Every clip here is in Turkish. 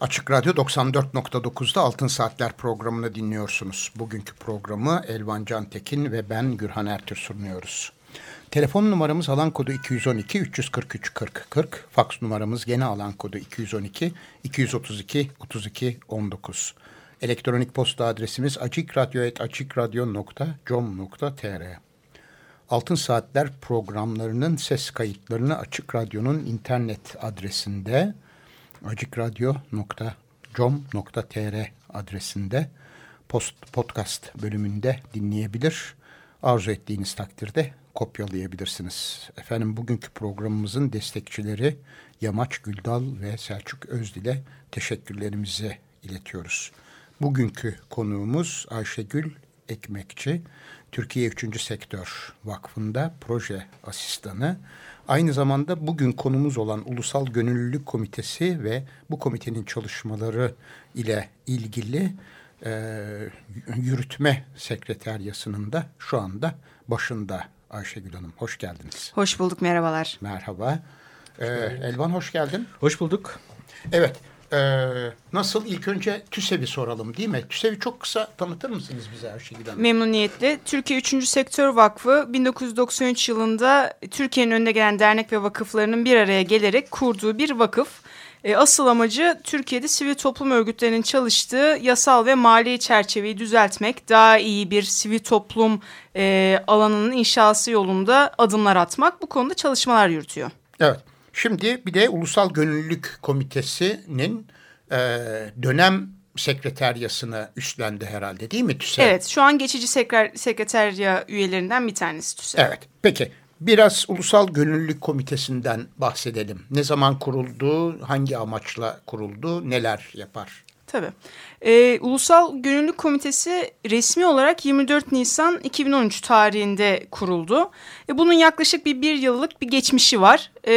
Açık Radyo 94.9'da Altın Saatler programını dinliyorsunuz. Bugünkü programı Elvan Cantekin ve ben Gürhan Ertür sunuyoruz. Telefon numaramız alan kodu 212 343 40 40. Faks numaramız gene alan kodu 212 232 32 19. Elektronik posta adresimiz açikradyo.com.tr Altın Saatler programlarının ses kayıtlarını Açık Radyo'nun internet adresinde acikradyo.com.tr adresinde post, podcast bölümünde dinleyebilir. Arzu ettiğiniz takdirde kopyalayabilirsiniz. Efendim bugünkü programımızın destekçileri Yamaç Güldal ve Selçuk Özdil'e teşekkürlerimizi iletiyoruz. Bugünkü konuğumuz Ayşegül Ekmekçi, Türkiye 3. Sektör Vakfı'nda proje asistanı. Aynı zamanda bugün konumuz olan Ulusal Gönüllülük Komitesi ve bu komitenin çalışmaları ile ilgili e, yürütme sekreteryasının da şu anda başında Ayşegül Hanım. Hoş geldiniz. Hoş bulduk, merhabalar. Merhaba. Ee, Elvan hoş geldin. Hoş bulduk. Evet, ee, nasıl ilk önce TÜSEV'i soralım değil mi? TÜSEV'i çok kısa tanıtır mısınız bize her şeyden? Memnuniyetle. Türkiye 3. Sektör Vakfı 1993 yılında Türkiye'nin önde gelen dernek ve vakıflarının bir araya gelerek kurduğu bir vakıf. E, asıl amacı Türkiye'de sivil toplum örgütlerinin çalıştığı yasal ve mali çerçeveyi düzeltmek, daha iyi bir sivil toplum e, alanının inşası yolunda adımlar atmak. Bu konuda çalışmalar yürütüyor. Evet. Şimdi bir de Ulusal Gönüllülük Komitesi'nin e, dönem sekreteryasını üstlendi herhalde değil mi TÜSEV? Evet şu an geçici sekre sekreterya üyelerinden bir tanesi TÜSEV. Evet peki biraz Ulusal Gönüllülük Komitesi'nden bahsedelim. Ne zaman kuruldu, hangi amaçla kuruldu, neler yapar? Tabii. Ee, Ulusal Gönüllülük Komitesi resmi olarak 24 Nisan 2013 tarihinde kuruldu. E, bunun yaklaşık bir bir yıllık bir geçmişi var. E,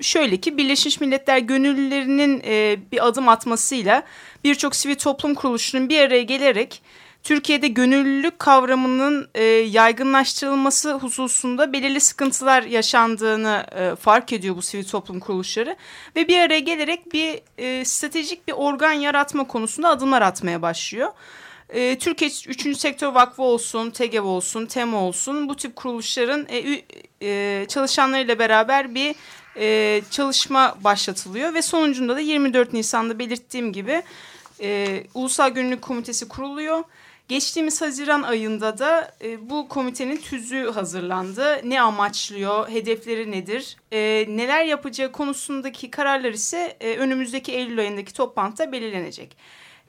şöyle ki Birleşmiş Milletler gönüllülerinin e, bir adım atmasıyla birçok sivil toplum kuruluşunun bir araya gelerek Türkiye'de gönüllülük kavramının e, yaygınlaştırılması hususunda belirli sıkıntılar yaşandığını e, fark ediyor bu sivil toplum kuruluşları ve bir araya gelerek bir e, stratejik bir organ yaratma konusunda adımlar atmaya başlıyor. E, Türkiye 3. Sektör Vakfı olsun, TEGEV olsun, TEM olsun bu tip kuruluşların e, e, çalışanlarıyla beraber bir e, çalışma başlatılıyor ve sonucunda da 24 Nisan'da belirttiğim gibi e, Ulusal Gönüllülük Komitesi kuruluyor. Geçtiğimiz Haziran ayında da e, bu komitenin tüzüğü hazırlandı. Ne amaçlıyor, hedefleri nedir, e, neler yapacağı konusundaki kararlar ise e, önümüzdeki Eylül ayındaki toplantıda belirlenecek.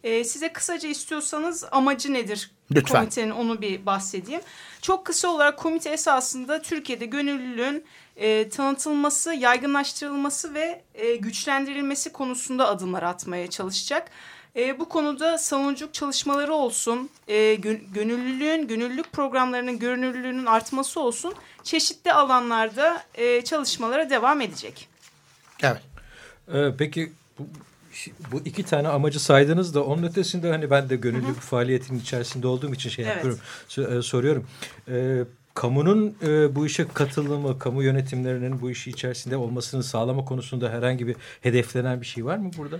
E, size kısaca istiyorsanız amacı nedir Lütfen. komitenin onu bir bahsedeyim. Çok kısa olarak komite esasında Türkiye'de gönüllülüğün e, tanıtılması, yaygınlaştırılması ve e, güçlendirilmesi konusunda adımlar atmaya çalışacak. E, bu konuda savunuculuk çalışmaları olsun, e, gönüllülüğün, gönüllülük programlarının görünürlüğünün artması olsun çeşitli alanlarda e, çalışmalara devam edecek. Evet. Ee, peki bu, bu iki tane amacı saydınız da onun ötesinde hani ben de gönüllü bir faaliyetin içerisinde olduğum için şey evet. yapıyorum, e, soruyorum. Ee, kamunun e, bu işe katılımı, kamu yönetimlerinin bu işi içerisinde olmasını sağlama konusunda herhangi bir hedeflenen bir şey var mı burada?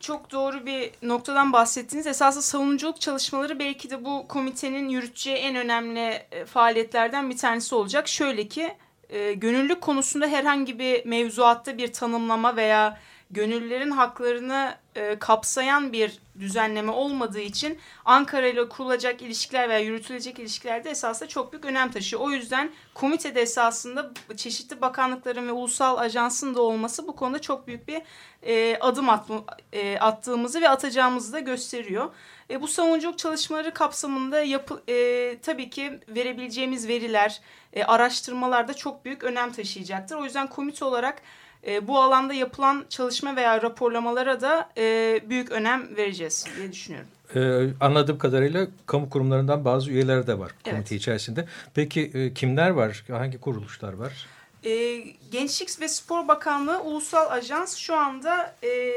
Çok doğru bir noktadan bahsettiniz. Esasında savunuculuk çalışmaları belki de bu komitenin yürüteceği en önemli e, faaliyetlerden bir tanesi olacak. Şöyle ki e, gönüllülük konusunda herhangi bir mevzuatta bir tanımlama veya gönüllülerin haklarını e, kapsayan bir düzenleme olmadığı için Ankara ile kurulacak ilişkiler veya yürütülecek ilişkilerde esasında çok büyük önem taşıyor. O yüzden komitede esasında çeşitli bakanlıkların ve ulusal ajansın da olması bu konuda çok büyük bir e, adım at, e, attığımızı ve atacağımızı da gösteriyor. E, bu savunuculuk çalışmaları kapsamında yapı, e, tabii ki verebileceğimiz veriler, e, araştırmalar çok büyük önem taşıyacaktır. O yüzden komite olarak e, bu alanda yapılan çalışma veya raporlamalara da e, büyük önem vereceğiz diye düşünüyorum. Ee, anladığım kadarıyla kamu kurumlarından bazı üyeler de var komite Evet. içerisinde. Peki e, kimler var? Hangi kuruluşlar var? E, Gençlik ve Spor Bakanlığı Ulusal Ajans şu anda e,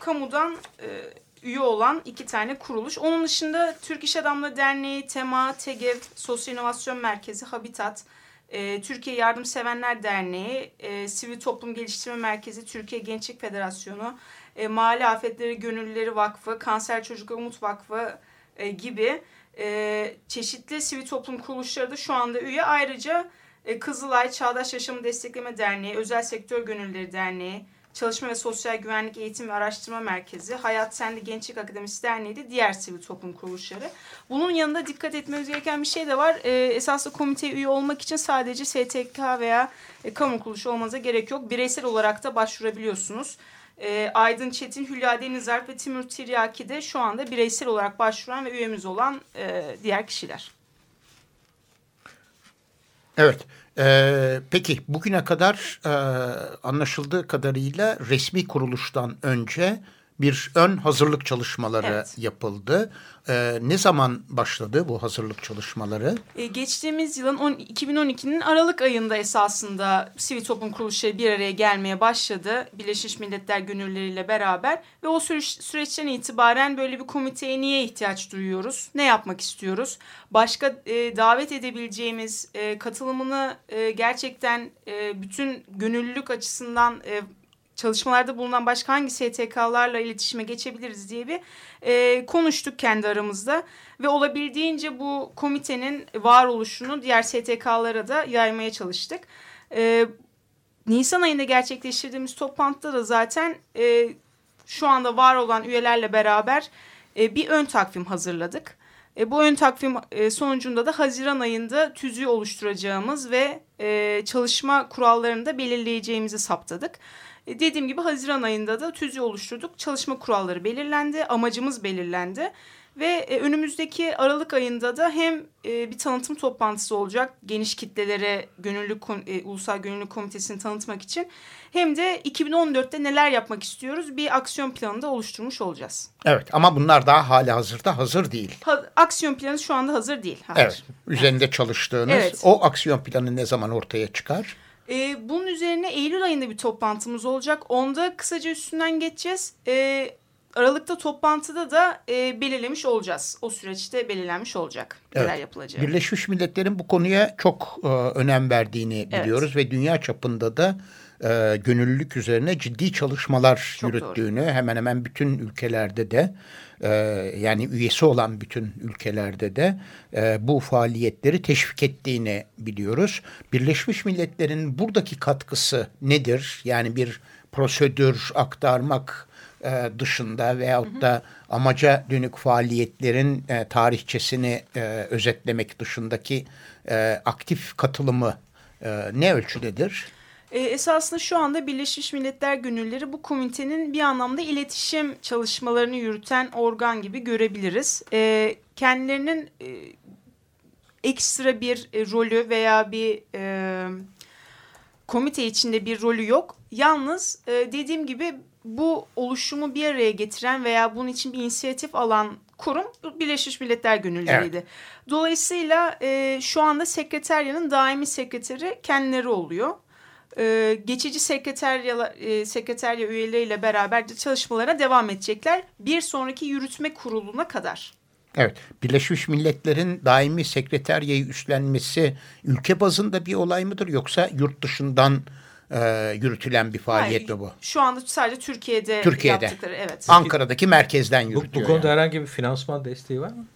kamudan e, üye olan iki tane kuruluş. Onun dışında Türk İş Adamları Derneği, TEMA, TEGEV, Sosyal İnovasyon Merkezi, Habitat, e, Türkiye Yardımsevenler Derneği, e, Sivil Toplum Geliştirme Merkezi, Türkiye Gençlik Federasyonu, e, Mahalle Afetleri Gönüllüleri Vakfı, Kanser Çocuklar Umut Vakfı e, gibi çeşitli sivil toplum kuruluşları da şu anda üye. Ayrıca Kızılay Çağdaş Yaşamı Destekleme Derneği, Özel Sektör Gönüllüleri Derneği, Çalışma ve Sosyal Güvenlik Eğitim ve Araştırma Merkezi, Hayat Sendi Gençlik Akademisi Derneği de diğer sivil toplum kuruluşları. Bunun yanında dikkat etmemiz gereken bir şey de var. E, esaslı komiteye üye olmak için sadece STK veya e, kamu kuruluşu olmanıza gerek yok. Bireysel olarak da başvurabiliyorsunuz. E, Aydın Çetin, Hülya Denizalp ve Timur Tiryaki de şu anda bireysel olarak başvuran ve üyemiz olan e, diğer kişiler. Evet. Ee, peki bugüne kadar e, anlaşıldığı kadarıyla resmi kuruluştan önce bir ön hazırlık çalışmaları Evet. yapıldı. Ee, ne zaman başladı bu hazırlık çalışmaları? E, geçtiğimiz yılın on- 2012'nin Aralık ayında esasında sivil toplum kuruluşları bir araya gelmeye başladı. Birleşmiş Milletler gönülleriyle beraber ve o süreç, süreçten itibaren böyle bir komiteye niye ihtiyaç duyuyoruz? Ne yapmak istiyoruz? Başka e, davet edebileceğimiz e, katılımını e, gerçekten e, bütün gönüllülük açısından e, çalışmalarda bulunan başka hangi STK'larla iletişime geçebiliriz diye bir e, konuştuk kendi aramızda. Ve olabildiğince bu komitenin varoluşunu diğer STK'lara da yaymaya çalıştık. E, Nisan ayında gerçekleştirdiğimiz toplantıda da zaten e, şu anda var olan üyelerle beraber e, bir ön takvim hazırladık. E, bu ön takvim e, sonucunda da Haziran ayında tüzüğü oluşturacağımız ve e, çalışma kurallarını da belirleyeceğimizi saptadık. E, dediğim gibi Haziran ayında da tüzüğü oluşturduk. Çalışma kuralları belirlendi, amacımız belirlendi. Ve e, önümüzdeki Aralık ayında da hem e, bir tanıtım toplantısı olacak geniş kitlelere gönüllü e, Ulusal Gönüllü Komitesi'ni tanıtmak için hem de 2014'te neler yapmak istiyoruz bir aksiyon planı da oluşturmuş olacağız. Evet ama bunlar daha hali hazırda hazır değil. Ha, aksiyon planı şu anda hazır değil. Hayır. Evet. Üzerinde çalıştığınız Evet. o aksiyon planı ne zaman ortaya çıkar? E, bunun üzerine Eylül ayında bir toplantımız olacak. Onda kısaca üstünden geçeceğiz. E, Aralık'ta toplantıda da e, belirlemiş olacağız. O süreçte belirlenmiş olacak neler Evet. yapılacağı. Birleşmiş Milletler'in bu konuya çok e, önem verdiğini Evet. biliyoruz ve dünya çapında da e, gönüllülük üzerine ciddi çalışmalar Çok yürüttüğünü hemen hemen bütün ülkelerde de e, yani üyesi olan bütün ülkelerde de e, bu faaliyetleri teşvik ettiğini biliyoruz. Birleşmiş Milletler'in buradaki katkısı nedir? Yani bir prosedür aktarmak e, dışında veyahut da amaca dönük faaliyetlerin e, tarihçesini e, özetlemek dışındaki e, aktif katılımı e, ne ölçüdedir? E, esasında şu anda Birleşmiş Milletler Gönülleri bu komitenin bir anlamda iletişim çalışmalarını yürüten organ gibi görebiliriz. E, kendilerinin e, ekstra bir e, rolü veya bir e, komite içinde bir rolü yok. Yalnız e, dediğim gibi bu oluşumu bir araya getiren veya bunun için bir inisiyatif alan kurum Birleşmiş Milletler Gönülleri'ydi. Dolayısıyla e, şu anda sekreteryanın daimi sekreteri kendileri oluyor. E, geçici sekreterya, e, sekreterya üyeleriyle beraber de çalışmalara devam edecekler. Bir sonraki yürütme kuruluna kadar. Evet, Birleşmiş Milletler'in daimi sekreteryayı üstlenmesi ülke bazında bir olay mıdır yoksa yurt dışından e, yürütülen bir faaliyet Hayır, mi bu? Şu anda sadece Türkiye'de, Türkiye'de. yaptıkları. Evet. Ankara'daki merkezden Bu, yürütüyor. bu konuda yani. herhangi bir finansman desteği var mı?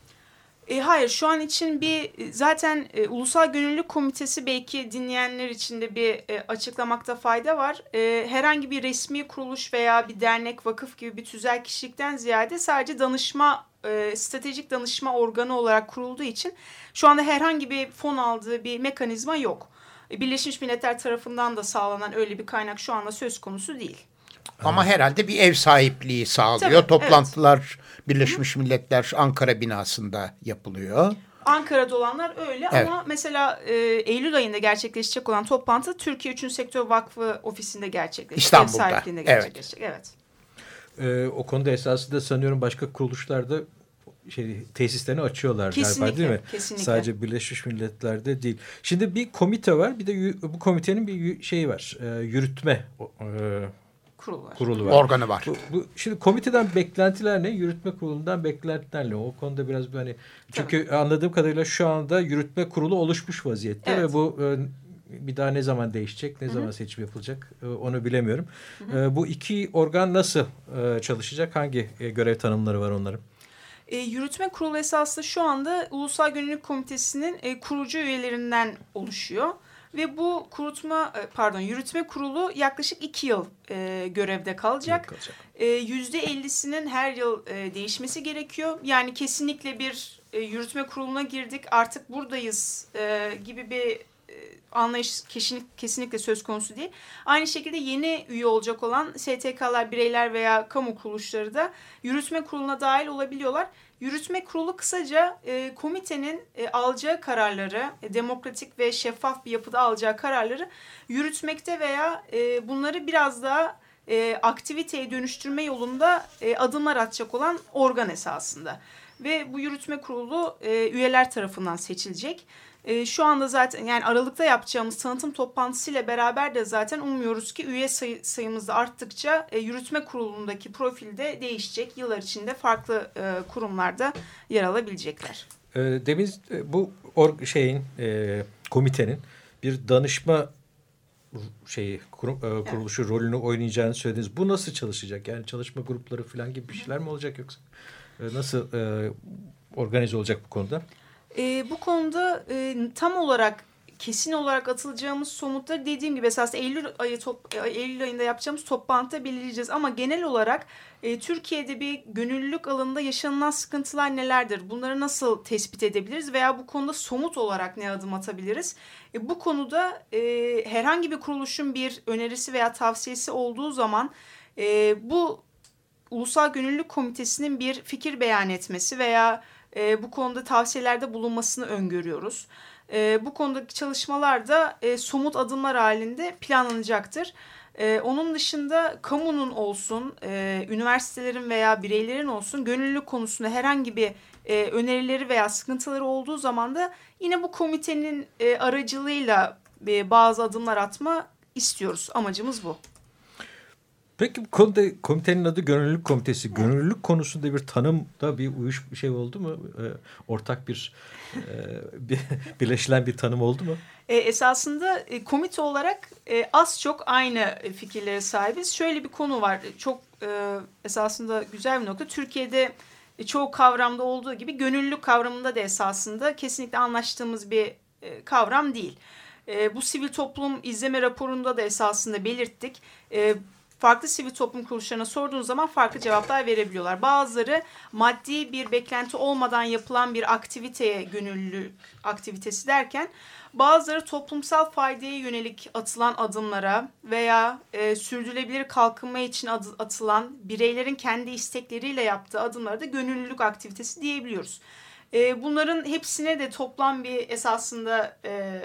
E, hayır şu an için bir zaten e, Ulusal Gönüllülük Komitesi belki dinleyenler için de bir e, açıklamakta fayda var. E, herhangi bir resmi kuruluş veya bir dernek, vakıf gibi bir tüzel kişilikten ziyade sadece danışma, e, stratejik danışma organı olarak kurulduğu için şu anda herhangi bir fon aldığı bir mekanizma yok. E, Birleşmiş Milletler tarafından da sağlanan öyle bir kaynak şu anda söz konusu değil. Ama herhalde bir ev sahipliği sağlıyor. Tabii, Toplantılar Birleşmiş Milletler Ankara binasında yapılıyor. Ankara'da olanlar öyle Evet. ama mesela e, Eylül ayında gerçekleşecek olan toplantı Türkiye 3. Sektör Vakfı ofisinde gerçekleşecek. İstanbul'da. Ev sahipliğinde Evet. gerçekleşecek. Evet. Ee, o konuda esasında sanıyorum başka kuruluşlarda şey, tesislerini açıyorlar galiba Kesinlikle, değil mi? kesinlikle. Sadece Birleşmiş Milletler'de değil. Şimdi bir komite var bir de bu komitenin bir şeyi var. E, yürütme e, Kurul var. kurulu var. Organı var. Bu, bu, şimdi komiteden beklentiler ne? Yürütme kurulundan beklentiler ne? O konuda biraz bir hani çünkü anladığım kadarıyla şu anda yürütme kurulu oluşmuş vaziyette Evet. ve bu e, bir daha ne zaman değişecek, ne zaman seçim yapılacak e, onu bilemiyorum. E, bu iki organ nasıl e, çalışacak? Hangi e, görev tanımları var onların? E, yürütme kurulu esasında şu anda Ulusal Gönüllülük Komitesi'nin e, kurucu üyelerinden oluşuyor. Ve bu kurutma, e, pardon yürütme kurulu yaklaşık iki yıl e, görevde kalacak. E, Yüzde ellisinin her yıl e, değişmesi gerekiyor. Yani kesinlikle bir e, yürütme kuruluna girdik artık buradayız e, gibi bir e, anlayış kesin, kesinlikle söz konusu değil. Aynı şekilde yeni üye olacak olan STK'lar, bireyler veya kamu kuruluşları da yürütme kuruluna dahil olabiliyorlar. Yürütme kurulu kısaca e, komitenin e, alacağı kararları, e, demokratik ve şeffaf bir yapıda alacağı kararları yürütmekte veya e, bunları biraz daha e, aktiviteye dönüştürme yolunda e, adımlar atacak olan organ esasında. Ve bu yürütme kurulu e, üyeler tarafından seçilecek. E, şu anda zaten yani Aralık'ta yapacağımız tanıtım toplantısıyla beraber de zaten umuyoruz ki üye sayı, sayımız da arttıkça e, yürütme kurulundaki profil de değişecek. Yıllar içinde farklı e, kurumlarda yer alabilecekler. E, demin bu or, şeyin e, komitenin bir danışma şeyi kurum, e, kuruluşu rolünü oynayacağını söylediniz. Bu nasıl çalışacak? Yani çalışma grupları falan gibi bir şeyler mi olacak yoksa e, nasıl e, organize olacak bu konuda? E, bu konuda e, tam olarak kesin olarak atılacağımız somutları dediğim gibi esas Eylül ayı top, e, Eylül ayında yapacağımız toplantıda belirleyeceğiz ama genel olarak e, Türkiye'de bir gönüllülük alanında yaşanılan sıkıntılar nelerdir? Bunları nasıl tespit edebiliriz veya bu konuda somut olarak ne adım atabiliriz? E, bu konuda e, herhangi bir kuruluşun bir önerisi veya tavsiyesi olduğu zaman e, bu Ulusal Gönüllülük Komitesi'nin bir fikir beyan etmesi veya e, bu konuda tavsiyelerde bulunmasını öngörüyoruz. E, bu konudaki çalışmalar da e, somut adımlar halinde planlanacaktır. E, onun dışında kamunun olsun, e, üniversitelerin veya bireylerin olsun gönüllülük konusunda herhangi bir e, önerileri veya sıkıntıları olduğu zaman da yine bu komitenin e, aracılığıyla e, bazı adımlar atma istiyoruz. Amacımız bu. Peki bu konuda komitenin adı Gönüllülük Komitesi. Gönüllülük konusunda bir tanımda bir uyuş bir şey oldu mu? E, ortak bir, e, bir birleşilen bir tanım oldu mu? E, esasında e, komite olarak e, az çok aynı fikirlere sahibiz. Şöyle bir konu var. Çok e, esasında güzel bir nokta. Türkiye'de e, çoğu kavramda olduğu gibi gönüllülük kavramında da esasında kesinlikle anlaştığımız bir e, kavram değil. E, bu sivil toplum izleme raporunda da esasında belirttik. E, farklı sivil toplum kuruluşlarına sorduğunuz zaman farklı cevaplar verebiliyorlar. Bazıları maddi bir beklenti olmadan yapılan bir aktiviteye gönüllü aktivitesi derken bazıları toplumsal faydaya yönelik atılan adımlara veya e, sürdürülebilir kalkınma için adı, atılan bireylerin kendi istekleriyle yaptığı adımlara da gönüllülük aktivitesi diyebiliyoruz. E, bunların hepsine de toplam bir esasında e,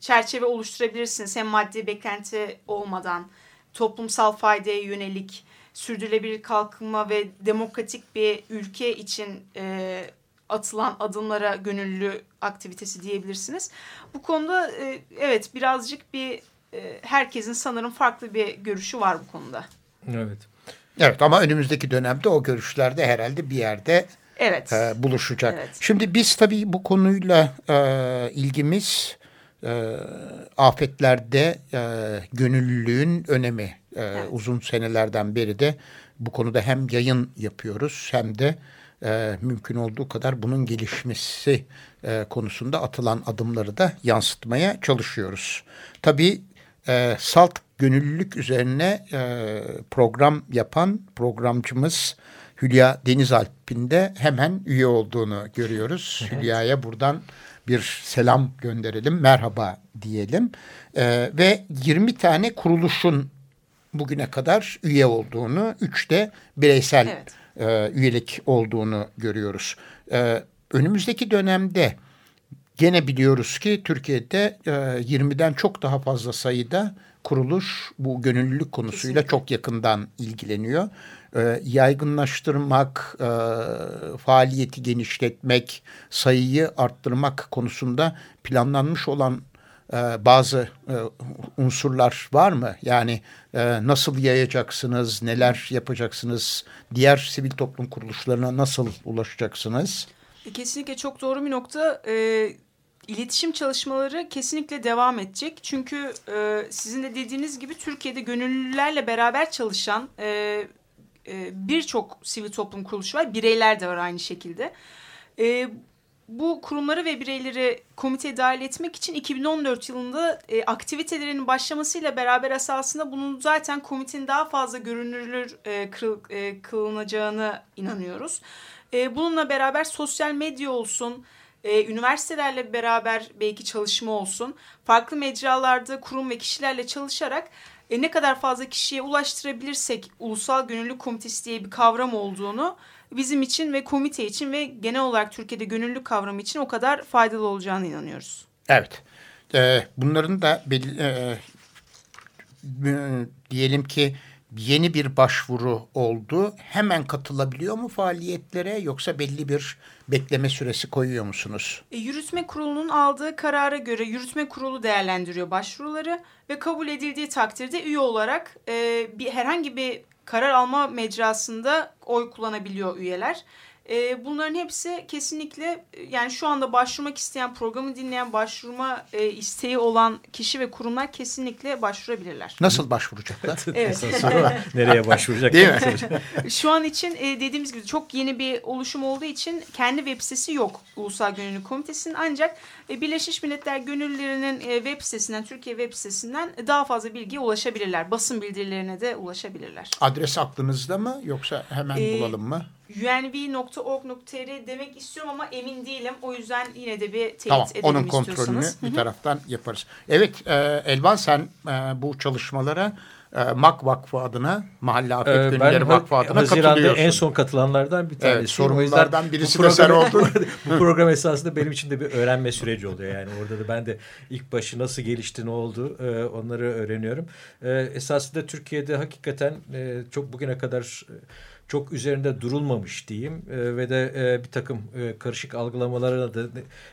çerçeve oluşturabilirsiniz. Hem maddi beklenti olmadan toplumsal faydaya yönelik sürdürülebilir kalkınma ve demokratik bir ülke için e, atılan adımlara gönüllü aktivitesi diyebilirsiniz. Bu konuda e, evet birazcık bir e, herkesin sanırım farklı bir görüşü var bu konuda. Evet. Evet ama önümüzdeki dönemde o görüşlerde herhalde bir yerde Evet. e, buluşacak. Evet. Şimdi biz tabii bu konuyla e, ilgimiz e, afetlerde e, gönüllülüğün önemi. E, Evet. Uzun senelerden beri de bu konuda hem yayın yapıyoruz hem de e, mümkün olduğu kadar bunun gelişmesi e, konusunda atılan adımları da yansıtmaya çalışıyoruz. Tabii e, salt gönüllülük üzerine e, program yapan programcımız Hülya Denizalp'in de hemen üye olduğunu görüyoruz. Hülya'ya buradan bir selam gönderelim, merhaba diyelim. E, ve 20 tane kuruluşun bugüne kadar üye olduğunu, 3 de bireysel Evet. e, üyelik olduğunu görüyoruz. E, önümüzdeki dönemde gene biliyoruz ki Türkiye'de e, 20'den çok daha fazla sayıda kuruluş bu gönüllülük konusuyla Kesinlikle. çok yakından ilgileniyor. E, yaygınlaştırmak, faaliyeti genişletmek, sayıyı arttırmak konusunda planlanmış olan e, bazı e, unsurlar var mı? Yani e, nasıl yayacaksınız, neler yapacaksınız, diğer sivil toplum kuruluşlarına nasıl ulaşacaksınız? Kesinlikle çok doğru bir nokta. E, iletişim çalışmaları kesinlikle devam edecek. Çünkü sizin de dediğiniz gibi Türkiye'de gönüllülerle beraber çalışan birçok sivil toplum kuruluşu var. Bireyler de var aynı şekilde. E, bu kurumları ve bireyleri komiteye dahil etmek için 2014 yılında e, aktivitelerinin başlamasıyla beraber esasında bunun zaten komitenin daha fazla görünürlür e, kıl, e, kılınacağını inanıyoruz. E, bununla beraber sosyal medya olsun, e, üniversitelerle beraber belki çalışma olsun, farklı mecralarda kurum ve kişilerle çalışarak e, ne kadar fazla kişiye ulaştırabilirsek ulusal gönüllü komitesi diye bir kavram olduğunu bizim için ve komite için ve genel olarak Türkiye'de gönüllü kavramı için o kadar faydalı olacağını inanıyoruz. Evet. Ee, bunların da e, e, diyelim ki yeni bir başvuru oldu. Hemen katılabiliyor mu faaliyetlere yoksa belli bir bekleme süresi koyuyor musunuz? E, yürütme kurulunun aldığı karara göre yürütme kurulu değerlendiriyor başvuruları ve kabul edildiği takdirde üye olarak e, bir herhangi bir karar alma mecrasında oy kullanabiliyor üyeler. E, bunların hepsi kesinlikle yani şu anda başvurmak isteyen programı dinleyen başvurma e, isteği olan kişi ve kurumlar kesinlikle başvurabilirler. Nasıl başvuracaklar? evet. Nereye başvuracak? Değil mi? şu an için e, dediğimiz gibi çok yeni bir oluşum olduğu için kendi web sitesi yok Ulusal Gönüllü Komitesi'nin ancak e, Birleşmiş Milletler Gönüllülerinin e, web sitesinden Türkiye web sitesinden daha fazla bilgiye ulaşabilirler. Basın bildirilerine de ulaşabilirler. Adres aklınızda mı yoksa hemen ee, bulalım mı? unv.org.tr demek istiyorum ama emin değilim. O yüzden yine de bir teyit tamam, edelim onun kontrolünü bir taraftan yaparız. Evet e, Elvan sen e, bu çalışmalara e, MAK Vakfı adına Mahalle Afet ee, Gönülleri Vakfı adına Haziran'da katılıyorsun. en son katılanlardan bir tanesi. Evet, sorumlulardan birisi de sen oldun. bu program esasında benim için de bir öğrenme süreci oluyor. Yani orada da ben de ilk başı nasıl gelişti ne oldu e, onları öğreniyorum. E, esasında Türkiye'de hakikaten e, çok bugüne kadar... E, çok üzerinde durulmamış diyeyim e, ve de e, bir takım e, karışık algılamalara da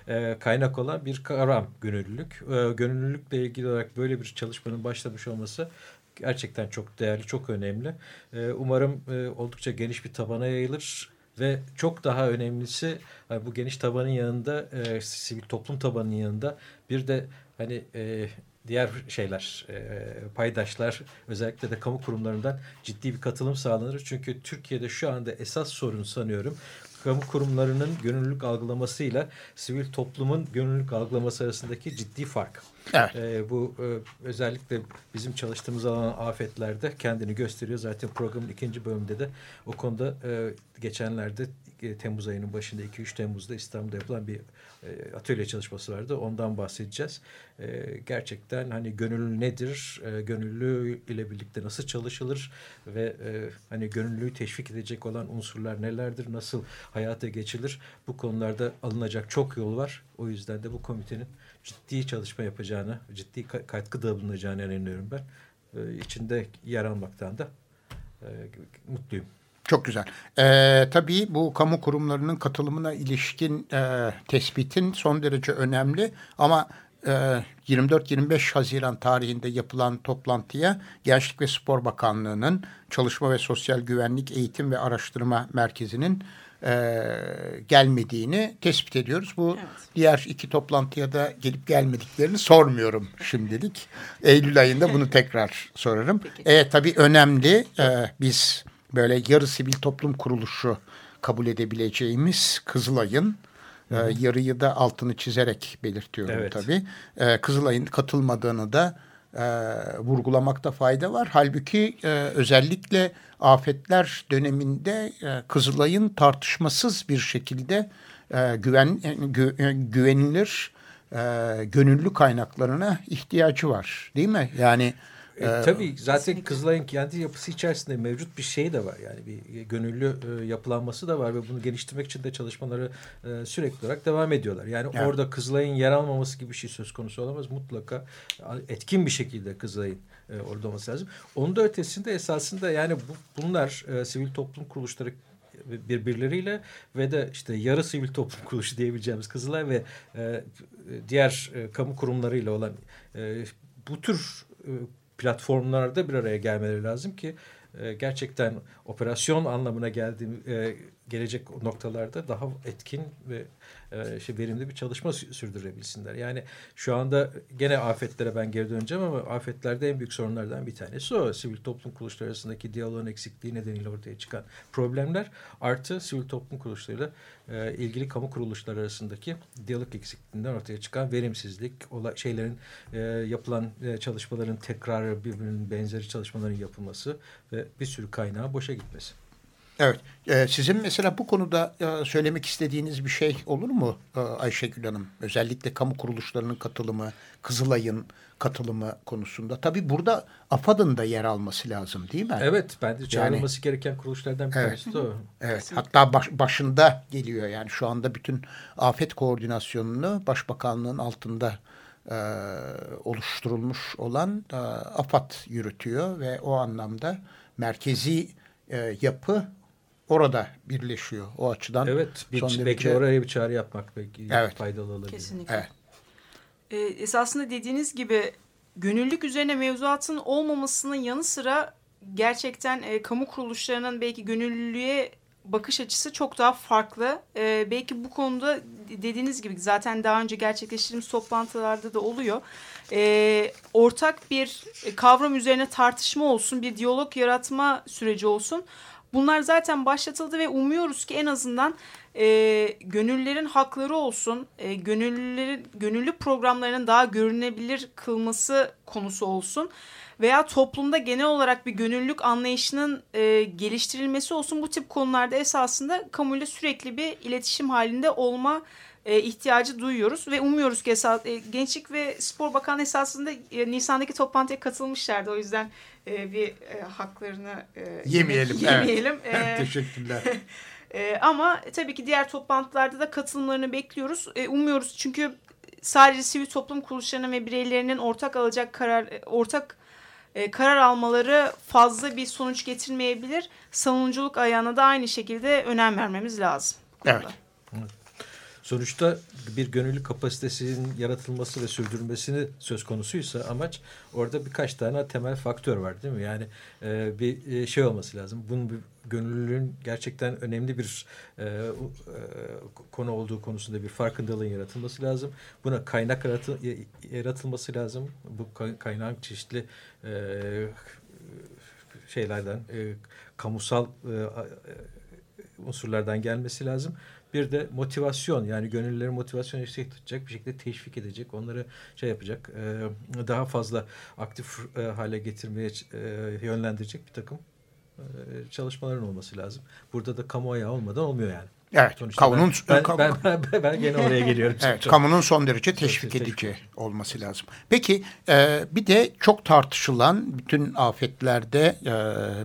e, kaynak olan bir kavram gönüllülük. E, gönüllülükle ilgili olarak böyle bir çalışmanın başlamış olması gerçekten çok değerli, çok önemli. E, umarım e, oldukça geniş bir tabana yayılır ve çok daha önemlisi bu geniş tabanın yanında e, sivil toplum tabanının yanında bir de hani e, diğer şeyler, e, paydaşlar özellikle de kamu kurumlarından ciddi bir katılım sağlanır. Çünkü Türkiye'de şu anda esas sorun sanıyorum kamu kurumlarının gönüllülük algılamasıyla sivil toplumun gönüllülük algılaması arasındaki ciddi fark. Evet. E, bu e, özellikle bizim çalıştığımız alan afetlerde kendini gösteriyor. Zaten programın ikinci bölümünde de o konuda e, geçenlerde e, Temmuz ayının başında 2-3 Temmuz'da İstanbul'da yapılan bir e, atölye çalışması vardı. Ondan bahsedeceğiz. E, gerçekten hani gönüllü nedir? E, gönüllü ile birlikte nasıl çalışılır? Ve e, hani gönüllüyü teşvik edecek olan unsurlar nelerdir? Nasıl hayata geçilir? Bu konularda alınacak çok yol var. O yüzden de bu komitenin ciddi çalışma yapacağını, ciddi katkı da bulunacağını inanıyorum ben. E, içinde yer almaktan da e, mutluyum. Çok güzel. Ee, tabii bu kamu kurumlarının katılımına ilişkin e, tespitin son derece önemli ama e, 24-25 Haziran tarihinde yapılan toplantıya Gençlik ve Spor Bakanlığı'nın Çalışma ve Sosyal Güvenlik Eğitim ve Araştırma Merkezi'nin e, gelmediğini tespit ediyoruz. Bu evet. diğer iki toplantıya da gelip gelmediklerini sormuyorum şimdilik. Eylül ayında bunu tekrar sorarım. Peki. Evet tabii önemli. E, biz böyle yarı sivil toplum kuruluşu kabul edebileceğimiz Kızılay'ın e, yarıyı da altını çizerek belirtiyorum evet. tabii. E, Kızılay'ın katılmadığını da e, vurgulamakta fayda var. Halbuki e, özellikle afetler döneminde e, Kızılay'ın tartışmasız bir şekilde e, güven e, gü, e, güvenilir e, gönüllü kaynaklarına ihtiyacı var değil mi? Yani E, ee, tabii zaten kesinlikle. Kızılay'ın kendi yapısı içerisinde mevcut bir şey de var. Yani bir gönüllü e, yapılanması da var ve bunu geliştirmek için de çalışmaları e, sürekli olarak devam ediyorlar. Yani evet. orada Kızılay'ın yer almaması gibi bir şey söz konusu olamaz. Mutlaka etkin bir şekilde Kızılay'ın e, orada olması lazım. Onun da ötesinde esasında yani bu, bunlar e, sivil toplum kuruluşları birbirleriyle ve de işte yarı sivil toplum kuruluşu diyebileceğimiz Kızılay ve e, diğer e, kamu kurumlarıyla olan e, bu tür e, platformlarda bir araya gelmeleri lazım ki e, gerçekten operasyon anlamına geldiği e, gelecek noktalarda daha etkin ve işte verimli bir çalışma sürdürebilsinler. Yani şu anda gene afetlere ben geri döneceğim ama afetlerde en büyük sorunlardan bir tanesi o. Sivil toplum kuruluşları arasındaki diyaloğun eksikliği nedeniyle ortaya çıkan problemler artı sivil toplum kuruluşlarıyla e, ilgili kamu kuruluşları arasındaki diyalog eksikliğinden ortaya çıkan verimsizlik, ola, şeylerin e, yapılan e, çalışmaların tekrarı birbirinin benzeri çalışmaların yapılması ve bir sürü kaynağı boşa gitmesi. Evet. Ee, sizin mesela bu konuda e, söylemek istediğiniz bir şey olur mu e, Ayşegül Hanım? Özellikle kamu kuruluşlarının katılımı, Kızılay'ın katılımı konusunda. Tabii burada AFAD'ın da yer alması lazım değil mi? Evet. Bence çağrılması yani, gereken kuruluşlardan bir evet, tanesi o. Evet. Hatta baş, başında geliyor yani şu anda bütün afet koordinasyonunu Başbakanlığın altında e, oluşturulmuş olan e, AFAD yürütüyor ve o anlamda merkezi e, yapı orada birleşiyor o açıdan. Evet, bir, son belki derece... oraya bir çağrı yapmak belki evet. faydalı olabilir. Kesinlikle. Evet. Ee, esasında dediğiniz gibi gönüllülük üzerine mevzuatın olmamasının yanı sıra gerçekten e, kamu kuruluşlarının belki gönüllülüğe bakış açısı çok daha farklı. E, belki bu konuda dediğiniz gibi zaten daha önce gerçekleştirdiğimiz toplantılarda da oluyor. E, ortak bir kavram üzerine tartışma olsun, bir diyalog yaratma süreci olsun. Bunlar zaten başlatıldı ve umuyoruz ki en azından e, gönüllerin hakları olsun, e, gönüllülerin gönüllü programlarının daha görünebilir kılması konusu olsun veya toplumda genel olarak bir gönüllülük anlayışının e, geliştirilmesi olsun bu tip konularda esasında kamuyla sürekli bir iletişim halinde olma e, ihtiyacı duyuyoruz ve umuyoruz ki esas, e, Gençlik ve Spor Bakanı esasında e, Nisan'daki toplantıya katılmışlardı. O yüzden e, bir e, haklarını e, yemeyelim. yemeyelim. Evet. Teşekkürler. e, ama tabii ki diğer toplantılarda da katılımlarını bekliyoruz. E, umuyoruz çünkü sadece sivil toplum kuruluşlarının ve bireylerinin ortak alacak karar ortak e, karar almaları fazla bir sonuç getirmeyebilir. Savunuculuk ayağına da aynı şekilde önem vermemiz lazım. Evet. Sonuçta bir gönüllü kapasitesinin yaratılması ve sürdürülmesini söz konusuysa amaç orada birkaç tane temel faktör var değil mi? Yani e, bir e, şey olması lazım. Bunun bir gönüllülüğün gerçekten önemli bir e, e, konu olduğu konusunda bir farkındalığın yaratılması lazım. Buna kaynak yaratı, yaratılması lazım. Bu kaynağın çeşitli e, şeylerden, e, kamusal e, unsurlardan gelmesi lazım. Bir de motivasyon yani gönüllüleri motivasyon yüksek tutacak bir şekilde teşvik edecek. Onları şey yapacak e, daha fazla aktif e, hale getirmeye e, yönlendirecek bir takım e, çalışmaların olması lazım. Burada da kamu ayağı olmadan olmuyor yani. Evet. Sonuçta kamunun, ben, ben, ben, ben, ben gene oraya geliyorum. evet, kamunun son derece teşvik edici olması lazım. Peki e, bir de çok tartışılan bütün afetlerde e,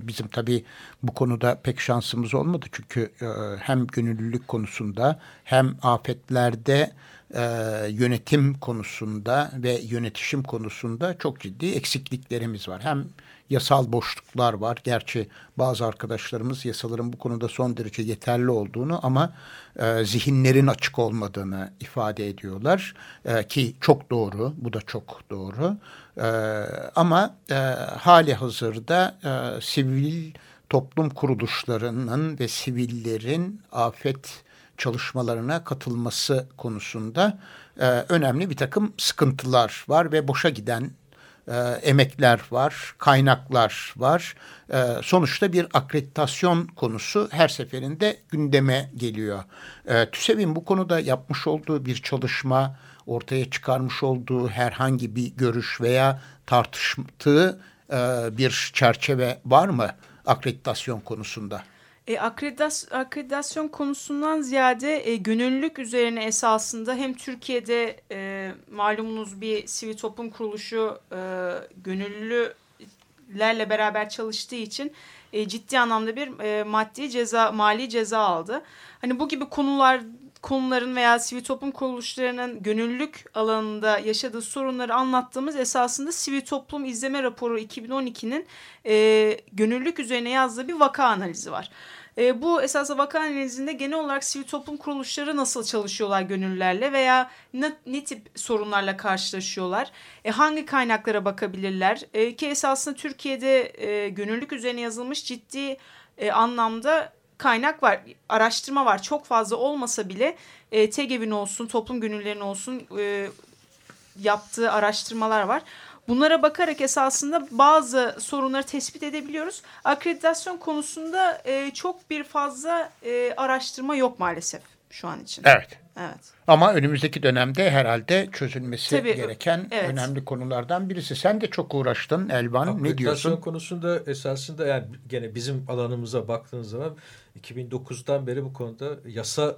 bizim tabii bu konuda pek şansımız olmadı. Çünkü e, hem gönüllülük konusunda hem afetlerde e, yönetim konusunda ve yönetişim konusunda çok ciddi eksikliklerimiz var. Hem yasal boşluklar var. Gerçi bazı arkadaşlarımız yasaların bu konuda son derece yeterli olduğunu ama e, zihinlerin açık olmadığını ifade ediyorlar. E, ki çok doğru, bu da çok doğru. E, ama e, hali hazırda e, sivil toplum kuruluşlarının ve sivillerin afet çalışmalarına katılması konusunda e, önemli bir takım sıkıntılar var ve boşa giden e, emekler var, kaynaklar var. E, sonuçta bir akreditasyon konusu her seferinde gündeme geliyor. E, TÜSEV'in bu konuda yapmış olduğu bir çalışma, ortaya çıkarmış olduğu herhangi bir görüş veya tartıştığı e, bir çerçeve var mı akreditasyon konusunda? E, akreditas akreditasyon konusundan ziyade e, gönüllülük üzerine esasında hem Türkiye'de e, malumunuz bir sivil toplum kuruluşu e, gönüllü lerle beraber çalıştığı için e, ciddi anlamda bir e, maddi ceza, mali ceza aldı. Hani bu gibi konular konuların veya sivil toplum kuruluşlarının gönüllülük alanında yaşadığı sorunları anlattığımız esasında sivil toplum izleme raporu 2012'nin e, gönüllülük üzerine yazdığı bir vaka analizi var. E, bu esasında vaka analizinde genel olarak sivil toplum kuruluşları nasıl çalışıyorlar gönüllülerle veya ne, ne tip sorunlarla karşılaşıyorlar? E, hangi kaynaklara bakabilirler? E, ki esasında Türkiye'de e, gönüllülük üzerine yazılmış ciddi e, anlamda kaynak var, araştırma var. Çok fazla olmasa bile e, TEGEV'in olsun, toplum gönüllerinin olsun e, yaptığı araştırmalar var. Bunlara bakarak esasında bazı sorunları tespit edebiliyoruz. Akreditasyon konusunda e, çok bir fazla e, araştırma yok maalesef şu an için. Evet. Evet. Ama önümüzdeki dönemde herhalde çözülmesi Tabii, gereken evet. önemli konulardan birisi. Sen de çok uğraştın Elvan. Ne Akreditasyon diyorsun? konusunda esasında yani gene bizim alanımıza baktığınız zaman 2009'dan beri bu konuda yasa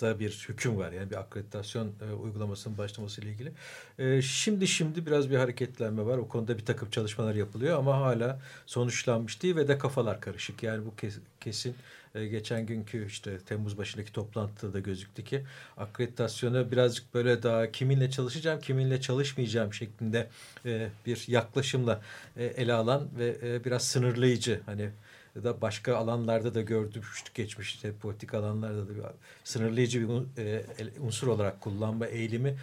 da bir hüküm var. Yani bir akreditasyon e, uygulamasının başlaması ile ilgili. E, şimdi şimdi biraz bir hareketlenme var. O konuda bir takım çalışmalar yapılıyor ama hala sonuçlanmış değil ve de kafalar karışık. Yani bu kes, kesin e, geçen günkü işte Temmuz başındaki toplantıda da gözüktü ki akreditasyona birazcık böyle daha kiminle çalışacağım, kiminle çalışmayacağım şeklinde e, bir yaklaşımla e, ele alan ve e, biraz sınırlayıcı hani ya da başka alanlarda da gördük geçmişte politik alanlarda da bir sınırlayıcı bir e, unsur olarak kullanma eğilimi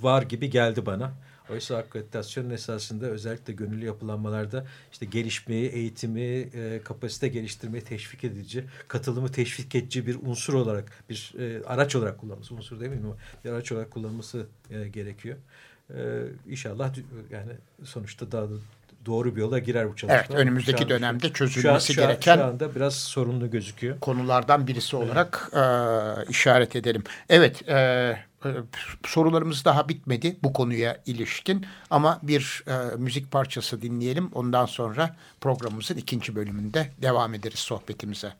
var gibi geldi bana. Oysa akreditasyonun esasında özellikle gönüllü yapılanmalarda işte gelişmeyi, eğitimi, e, kapasite geliştirmeyi teşvik edici, katılımı teşvik edici bir unsur olarak, bir e, araç olarak kullanılması, unsur değil mi? Bir araç olarak kullanılması e, gerekiyor. E, inşallah yani sonuçta daha da doğru bir yola girer bu çalışma. Evet, önümüzdeki an, dönemde çözülmesi şu an, şu gereken şu anda biraz sorunlu gözüküyor. konulardan birisi olarak e, işaret edelim. Evet, e, e, sorularımız daha bitmedi bu konuya ilişkin ama bir e, müzik parçası dinleyelim. Ondan sonra programımızın ikinci bölümünde devam ederiz sohbetimize.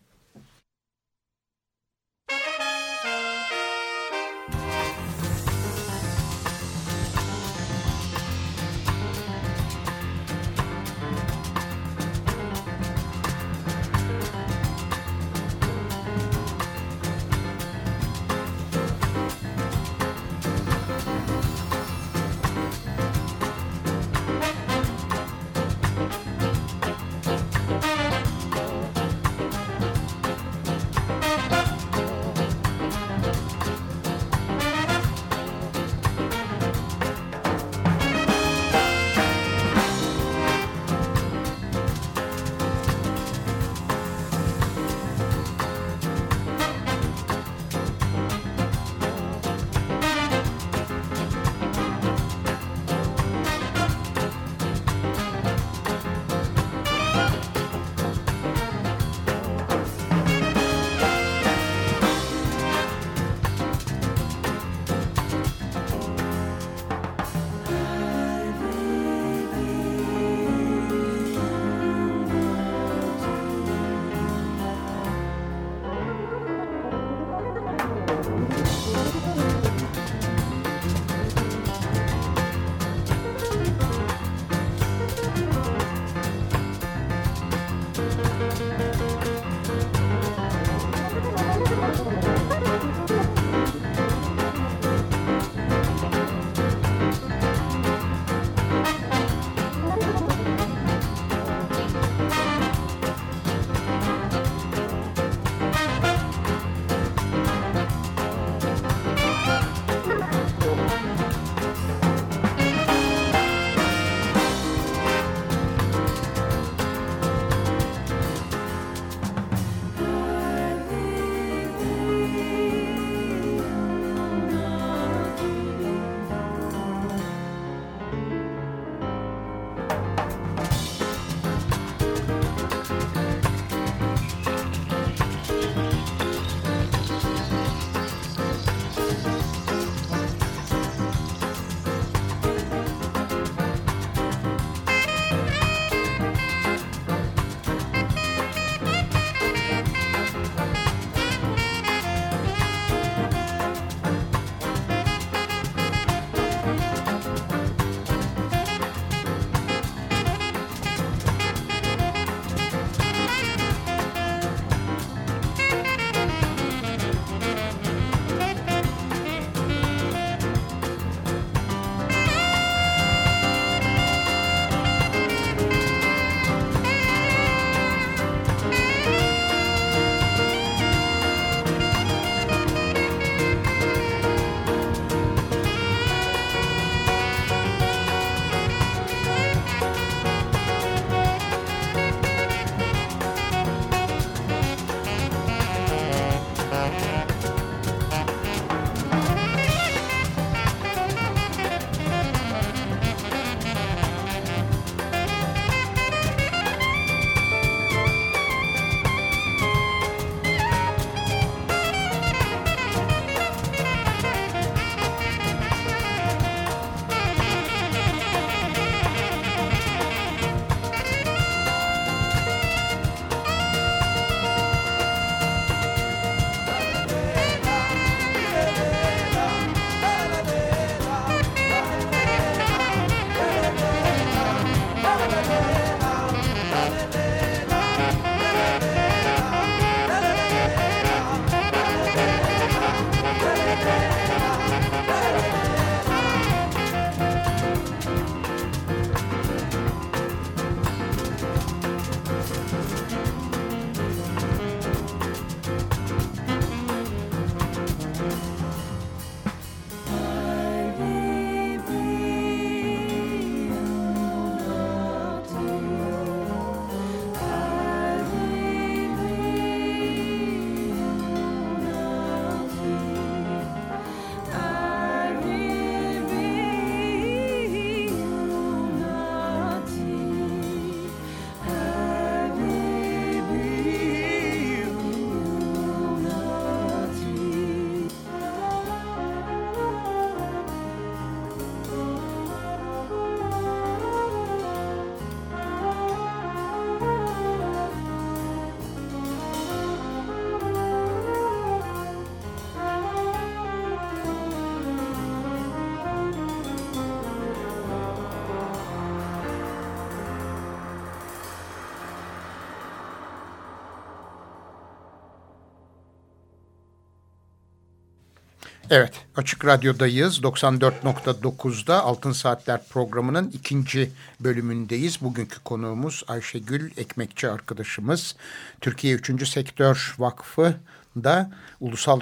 Evet, Açık Radyo'dayız. 94.9'da Altın Saatler programının ikinci bölümündeyiz. Bugünkü konuğumuz Ayşegül Ekmekçi arkadaşımız. Türkiye Üçüncü Sektör Vakfı da Ulusal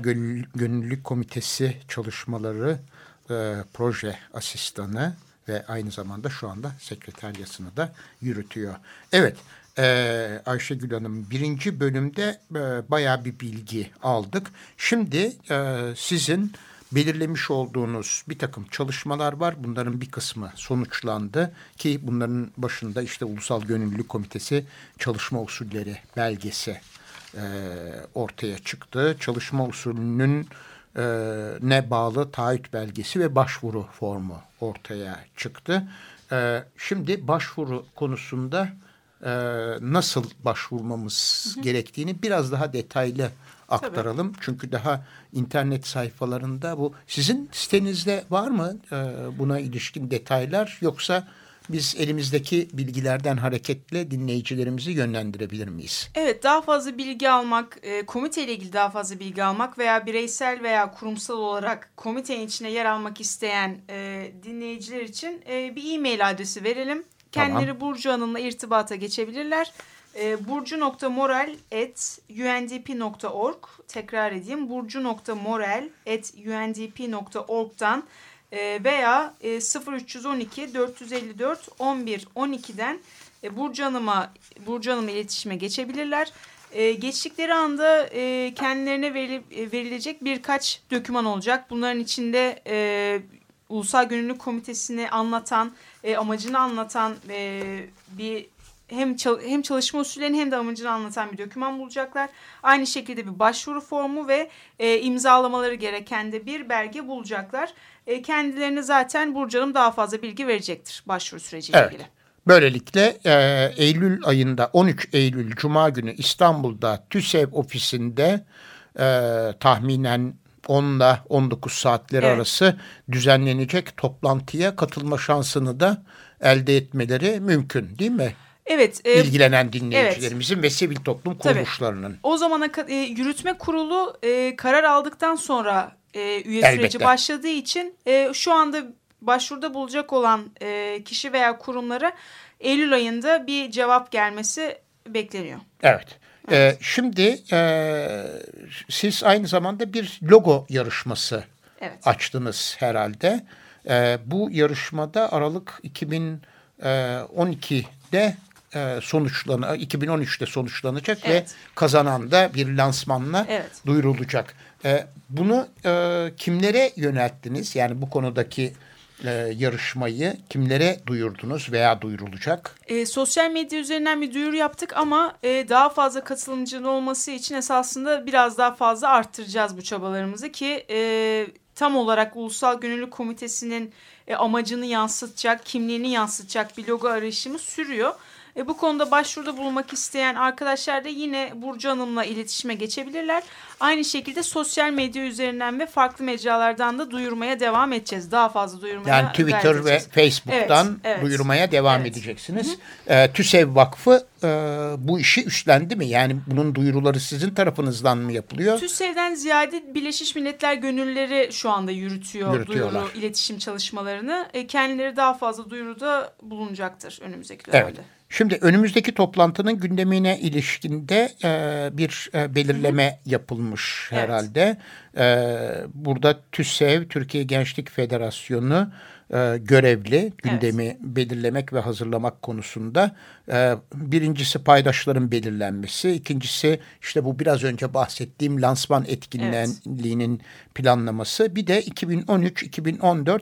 Gönüllülük Komitesi çalışmaları e, proje asistanı ve aynı zamanda şu anda sekreteryasını da yürütüyor. Evet, e, Ayşegül Hanım birinci bölümde e, bayağı bir bilgi aldık. Şimdi e, sizin belirlemiş olduğunuz bir takım çalışmalar var. Bunların bir kısmı sonuçlandı ki bunların başında işte Ulusal Gönüllülük Komitesi çalışma usulleri belgesi e, ortaya çıktı. Çalışma usulünün e, ne bağlı taahhüt belgesi ve başvuru formu ortaya çıktı. E, şimdi başvuru konusunda e, nasıl başvurmamız hı hı. gerektiğini biraz daha detaylı aktaralım. Tabii. Çünkü daha internet sayfalarında bu sizin sitenizde var mı e, buna ilişkin detaylar yoksa biz elimizdeki bilgilerden hareketle dinleyicilerimizi yönlendirebilir miyiz? Evet daha fazla bilgi almak, e, komiteyle ilgili daha fazla bilgi almak veya bireysel veya kurumsal olarak komitenin içine yer almak isteyen e, dinleyiciler için e, bir e-mail adresi verelim. Kendileri tamam. Burcu Hanım'la irtibata geçebilirler. E, burcu.moral.undp.org tekrar edeyim burcu.moral.undp.org'dan e, veya e, 0312 454 11 12'den e, Burcu Hanım'a Burcu Hanım'a iletişime geçebilirler. E, geçtikleri anda e, kendilerine veril, e, verilecek birkaç döküman olacak. Bunların içinde e, Ulusal Gönüllülük Komitesi'ni anlatan, e, amacını anlatan e, bir hem hem çalışma usullerini hem de amacını anlatan bir doküman bulacaklar. Aynı şekilde bir başvuru formu ve e, imzalamaları gereken de bir belge bulacaklar. E, kendilerine zaten Burcu Hanım daha fazla bilgi verecektir başvuru süreciyle evet. ilgili. Böylelikle e, Eylül ayında 13 Eylül Cuma günü İstanbul'da TÜSEV ofisinde e, tahminen 10 ile 19 saatleri evet. arası düzenlenecek toplantıya katılma şansını da elde etmeleri mümkün değil mi? Evet. E, İlgilenen dinleyicilerimizin evet. ve sivil toplum kuruluşlarının. Tabii. O zamana e, yürütme kurulu e, karar aldıktan sonra e, üye Elbette. süreci başladığı için e, şu anda başvuruda bulacak olan e, kişi veya kurumlara Eylül ayında bir cevap gelmesi bekleniyor. Evet. Evet. Ee, şimdi e, siz aynı zamanda bir logo yarışması evet. açtınız herhalde. E, bu yarışmada Aralık 2012'de e, sonuçlan 2013'te sonuçlanacak evet. ve kazanan da bir lansmanla evet. duyurulacak. E, bunu e, kimlere yönelttiniz? Yani bu konudaki e, yarışmayı kimlere duyurdunuz veya duyurulacak? E, sosyal medya üzerinden bir duyuru yaptık ama e, daha fazla katılımcının olması için esasında biraz daha fazla arttıracağız bu çabalarımızı ki e, tam olarak Ulusal Gönüllü Komitesi'nin e, amacını yansıtacak, kimliğini yansıtacak bir logo arayışımız sürüyor. E, bu konuda başvuruda bulunmak isteyen arkadaşlar da yine Burcu Hanım'la iletişime geçebilirler. Aynı şekilde sosyal medya üzerinden ve farklı mecralardan da duyurmaya devam edeceğiz. Daha fazla duyurmaya Yani Twitter ve Facebook'tan evet, evet, duyurmaya devam evet. edeceksiniz. Hı -hı. E, TÜSEV Vakfı e, bu işi üstlendi mi? Yani bunun duyuruları sizin tarafınızdan mı yapılıyor? TÜSEV'den ziyade Birleşmiş Milletler Gönülleri şu anda yürütüyor duyuru, iletişim çalışmalarını. E, kendileri daha fazla duyuruda bulunacaktır önümüzdeki dönemde. Evet. Şimdi önümüzdeki toplantının gündemine ilişkinde e, bir e, belirleme yapılmış evet. herhalde. E, burada TÜSEV, Türkiye Gençlik Federasyonu e, görevli gündemi evet. belirlemek ve hazırlamak konusunda. E, birincisi paydaşların belirlenmesi, ikincisi işte bu biraz önce bahsettiğim lansman etkinliğinin evet. planlaması. Bir de 2013-2014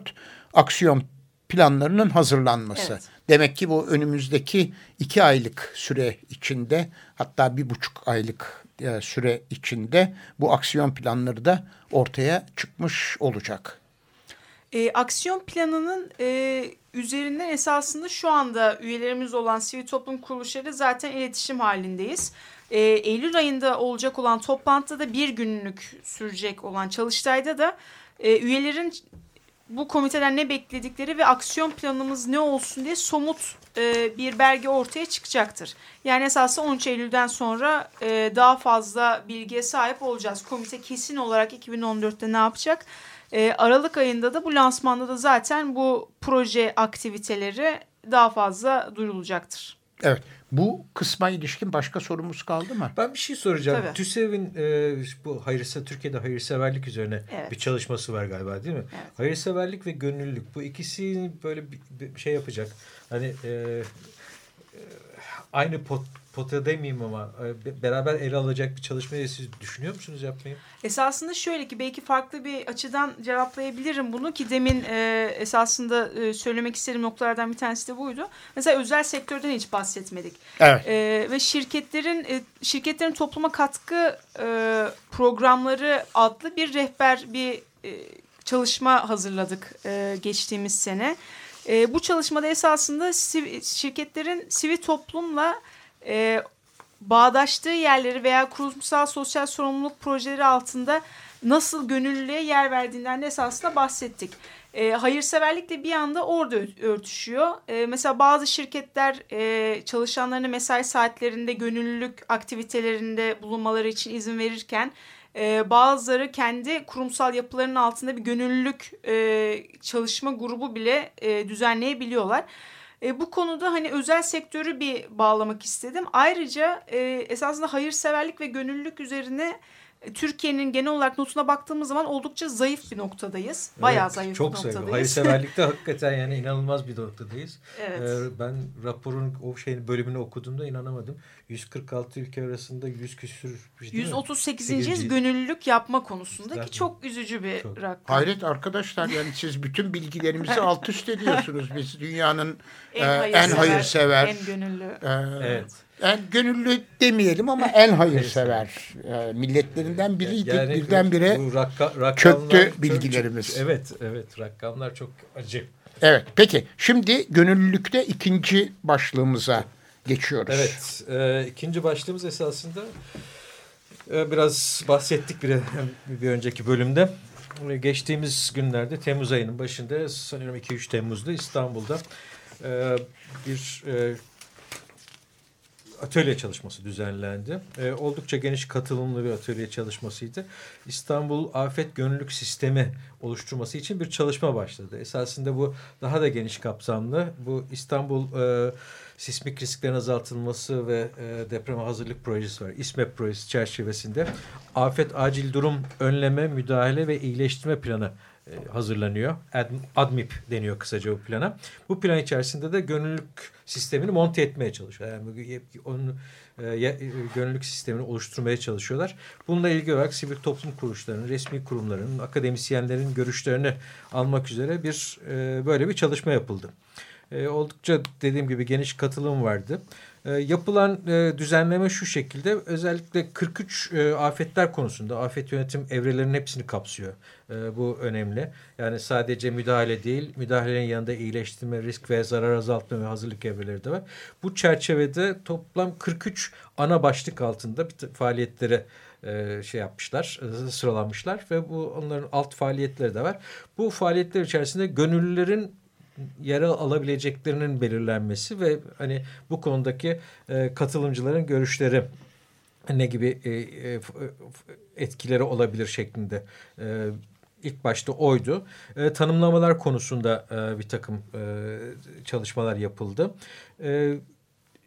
aksiyon planlarının hazırlanması. Evet. Demek ki bu önümüzdeki iki aylık süre içinde hatta bir buçuk aylık e, süre içinde bu aksiyon planları da ortaya çıkmış olacak. E, aksiyon planının e, üzerinden esasında şu anda üyelerimiz olan sivil toplum kuruluşları zaten iletişim halindeyiz. E, Eylül ayında olacak olan toplantıda da bir günlük sürecek olan çalıştayda da e, üyelerin bu komiteden ne bekledikleri ve aksiyon planımız ne olsun diye somut e, bir belge ortaya çıkacaktır. Yani esasında 13 Eylül'den sonra e, daha fazla bilgiye sahip olacağız. Komite kesin olarak 2014'te ne yapacak? E, Aralık ayında da bu lansmanda da zaten bu proje aktiviteleri daha fazla duyurulacaktır. Evet. Bu kısma ilişkin başka sorumuz kaldı mı? Ben bir şey soracağım. Tabii. TÜSEV'in e, bu hayırse Türkiye'de hayırseverlik üzerine Evet. bir çalışması var galiba değil mi? Evet. Hayırseverlik ve gönüllülük bu ikisi böyle bir, bir şey yapacak. Hani e, e, aynı pot, pota demeyeyim ama e, be- beraber ele alacak bir çalışmayı siz düşünüyor musunuz yapmayı? Esasında şöyle ki belki farklı bir açıdan cevaplayabilirim bunu ki demin e, esasında e, söylemek istediğim noktalardan bir tanesi de buydu. Mesela özel sektörden hiç bahsetmedik. Evet. E, ve şirketlerin e, şirketlerin topluma katkı e, programları adlı bir rehber bir e, çalışma hazırladık e, geçtiğimiz sene. E, bu çalışmada esasında şirketlerin sivil toplumla e, bağdaştığı yerleri veya kurumsal sosyal sorumluluk projeleri altında nasıl gönüllülüğe yer verdiğinden de esasında bahsettik. E, hayırseverlik de bir anda orada ört- örtüşüyor. E, mesela bazı şirketler e, çalışanlarına mesai saatlerinde gönüllülük aktivitelerinde bulunmaları için izin verirken e, bazıları kendi kurumsal yapılarının altında bir gönüllülük e, çalışma grubu bile e, düzenleyebiliyorlar. E, bu konuda hani özel sektörü bir bağlamak istedim. Ayrıca e, esasında hayırseverlik ve gönüllülük üzerine Türkiye'nin genel olarak notuna baktığımız zaman oldukça zayıf bir noktadayız. Bayağı Evet, zayıf çok bir zayıf. noktadayız. Hayırseverlikte hakikaten yani inanılmaz bir noktadayız. evet. Ee, ben raporun o şeyin bölümünü okuduğumda inanamadım. 146 ülke arasında 100 küsür değil mi? 138. Sekizinci. gönüllülük yapma konusunda Zaten ki çok üzücü bir çok. rakam. Hayret arkadaşlar yani siz bütün bilgilerimizi alt üst ediyorsunuz. Biz dünyanın e, En en hayırsever, hayırsever, en gönüllü. e, Evet. En gönüllü demeyelim ama en hayırsever e, milletlerinden biriydik. Yani birdenbire bu rakka, çöktü bilgilerimiz. çok- evet, evet. Rakamlar çok acı. Evet peki şimdi gönüllülükte ikinci başlığımıza geçiyoruz. Evet. E, ikinci başlığımız esasında e, biraz bahsettik bir, bir önceki bölümde. E, Geçtiğimiz günlerde Temmuz ayının başında sanıyorum 2-3 Temmuz'da İstanbul'da e, bir e, atölye çalışması düzenlendi. E, oldukça geniş katılımlı bir atölye çalışmasıydı. İstanbul Afet Gönüllülük Sistemi oluşturması için bir çalışma başladı. Esasında bu daha da geniş kapsamlı. Bu İstanbul e, sismik risklerin azaltılması ve e, depreme hazırlık projesi var. İSMEP projesi çerçevesinde afet acil durum önleme, müdahale ve iyileştirme planı hazırlanıyor. Ad, ADMIP deniyor kısaca bu plana. Bu plan içerisinde de gönüllülük sistemini monte etmeye çalışıyor. Yani onun e, e, gönüllülük sistemini oluşturmaya çalışıyorlar. Bununla ilgili olarak sivil toplum kuruluşlarının, resmi kurumların, akademisyenlerin görüşlerini almak üzere bir e, böyle bir çalışma yapıldı. E, oldukça dediğim gibi geniş katılım vardı. E, yapılan e, düzenleme şu şekilde özellikle 43 e, afetler konusunda afet yönetim evrelerinin hepsini kapsıyor. E, bu önemli. Yani sadece müdahale değil, müdahalenin yanında iyileştirme, risk ve zarar azaltma ve hazırlık evreleri de var. Bu çerçevede toplam 43 ana başlık altında bir faaliyetlere şey yapmışlar, e, sıralanmışlar ve bu onların alt faaliyetleri de var. Bu faaliyetler içerisinde gönüllülerin yer alabileceklerinin belirlenmesi ve hani bu konudaki e, katılımcıların görüşleri ne gibi e, e, e, etkileri olabilir şeklinde e, ilk başta oydu. E, tanımlamalar konusunda e, bir takım e, çalışmalar yapıldı. E,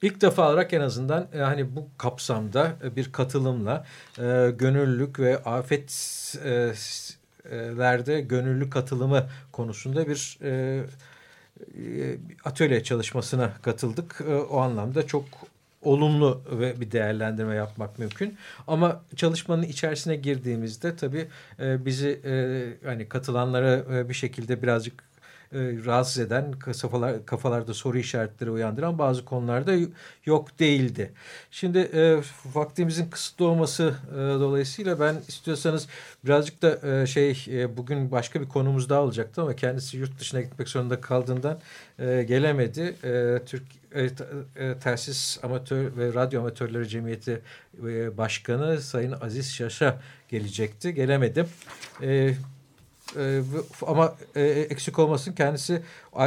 İlk defa olarak en azından e, hani bu kapsamda e, bir katılımla e, gönüllülük ve afet e, e, gönüllü katılımı konusunda bir e, atölye çalışmasına katıldık. E, o anlamda çok olumlu ve bir değerlendirme yapmak mümkün. Ama çalışmanın içerisine girdiğimizde tabii e, bizi e, hani katılanlara e, bir şekilde birazcık e, rahatsız eden kafalar, kafalarda soru işaretleri uyandıran bazı konularda yok değildi. Şimdi e, vaktimizin kısıtlı olması e, dolayısıyla ben istiyorsanız birazcık da e, şey e, bugün başka bir konumuz daha olacaktı ama kendisi yurt dışına gitmek zorunda kaldığından e, gelemedi. E, Türk e, e, Telsiz Amatör ve Radyo Amatörleri Cemiyeti e, Başkanı Sayın Aziz Şaş'a gelecekti. Gelemedi. E, e, ve- ama e, eksik olmasın kendisi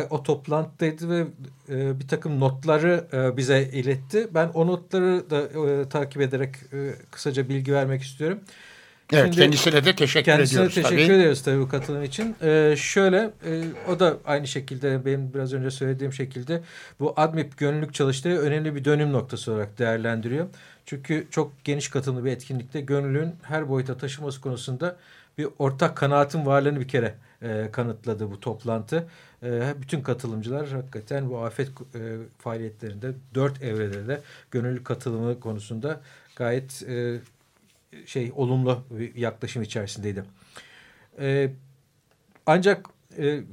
o toplantıdaydı ve e, bir takım notları e, bize iletti. Ben o notları da e, takip ederek e, kısaca bilgi vermek istiyorum. Evet Şimdi, kendisine de teşekkür kendisine ediyoruz teşekkür tabii. ediyoruz tabii bu katılım için. Ee, şöyle e, o da aynı şekilde benim biraz önce söylediğim şekilde bu ADMIP gönüllülük çalıştığı önemli bir dönüm noktası olarak değerlendiriyor. Çünkü çok geniş katılımlı bir etkinlikte gönüllülüğün her boyuta taşıması konusunda bir ortak kanaatin varlığını bir kere e, kanıtladı bu toplantı. E, bütün katılımcılar hakikaten bu afet e, faaliyetlerinde dört evrede de gönüllü katılımı konusunda gayet e, şey olumlu bir yaklaşım içerisindeydi. E, ancak e,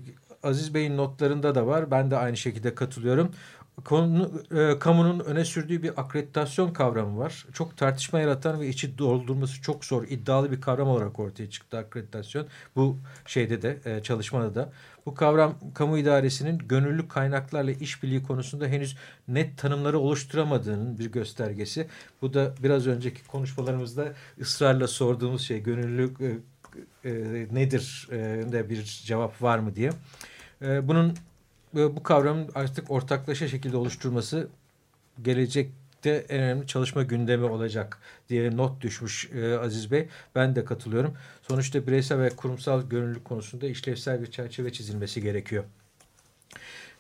Aziz Bey'in notlarında da var. Ben de aynı şekilde katılıyorum. Konu, e, kamunun öne sürdüğü bir akreditasyon kavramı var. Çok tartışma yaratan ve içi doldurması çok zor, iddialı bir kavram olarak ortaya çıktı akreditasyon. Bu şeyde de, e, çalışmada da. Bu kavram kamu idaresinin gönüllü kaynaklarla işbirliği konusunda henüz net tanımları oluşturamadığının bir göstergesi. Bu da biraz önceki konuşmalarımızda ısrarla sorduğumuz şey gönüllü e, e, nedir e, de bir cevap var mı diye. E, bunun bu kavramın artık ortaklaşa şekilde oluşturması gelecekte en önemli çalışma gündemi olacak diye not düşmüş e, Aziz Bey. Ben de katılıyorum. Sonuçta bireysel ve kurumsal gönüllülük konusunda işlevsel bir çerçeve çizilmesi gerekiyor.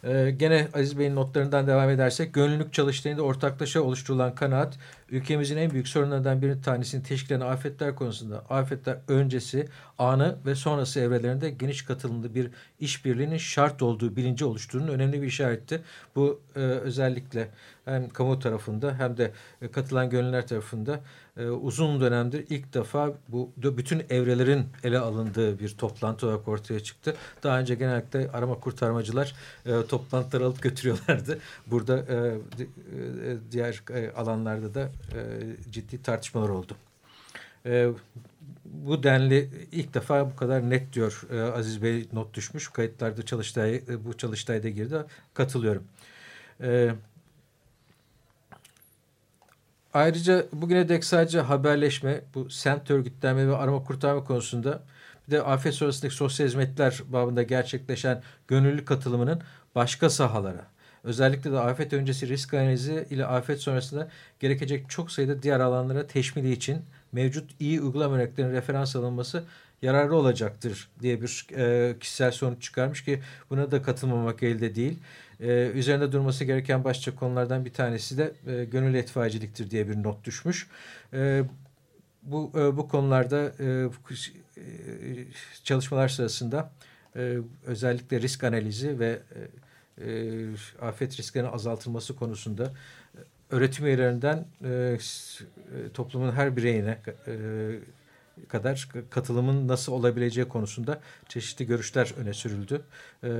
Ee, gene Aziz Bey'in notlarından devam edersek gönüllülük çalıştığında ortaklaşa oluşturulan kanaat ülkemizin en büyük sorunlarından bir tanesini teşkil eden afetler konusunda afetler öncesi, anı ve sonrası evrelerinde geniş katılımlı bir işbirliğinin şart olduğu bilinci oluşturduğunun önemli bir işaretti. Bu e, özellikle hem kamu tarafında hem de e, katılan gönüllüler tarafında e, uzun dönemdir ilk defa bu bütün evrelerin ele alındığı bir toplantı olarak ortaya çıktı. Daha önce genellikle arama kurtarmacılar e, toplantıları alıp götürüyorlardı. Burada diğer alanlarda da ciddi tartışmalar oldu. E, bu denli ilk defa bu kadar net diyor e, Aziz Bey not düşmüş. Kayıtlarda çalıştay, e, bu çalıştayda girdi. Katılıyorum. E, ayrıca bugüne dek sadece haberleşme, bu semt örgütlenme ve arama kurtarma konusunda bir de afet sonrasındaki sosyal hizmetler babında gerçekleşen gönüllü katılımının başka sahalara, özellikle de afet öncesi risk analizi ile afet sonrasında gerekecek çok sayıda diğer alanlara teşmili için mevcut iyi uygulama örneklerinin referans alınması yararlı olacaktır diye bir e, kişisel sonuç çıkarmış ki buna da katılmamak elde değil. E, üzerinde durması gereken başlıca konulardan bir tanesi de e, gönüllü etfaiyeciliktir diye bir not düşmüş. E, bu e, bu konularda e, e, çalışmalar sırasında e, özellikle risk analizi ve e, e, afet risklerinin azaltılması konusunda e, öğretim üyelerinden e, toplumun her bireyine e, kadar katılımın nasıl olabileceği konusunda çeşitli görüşler öne sürüldü. E,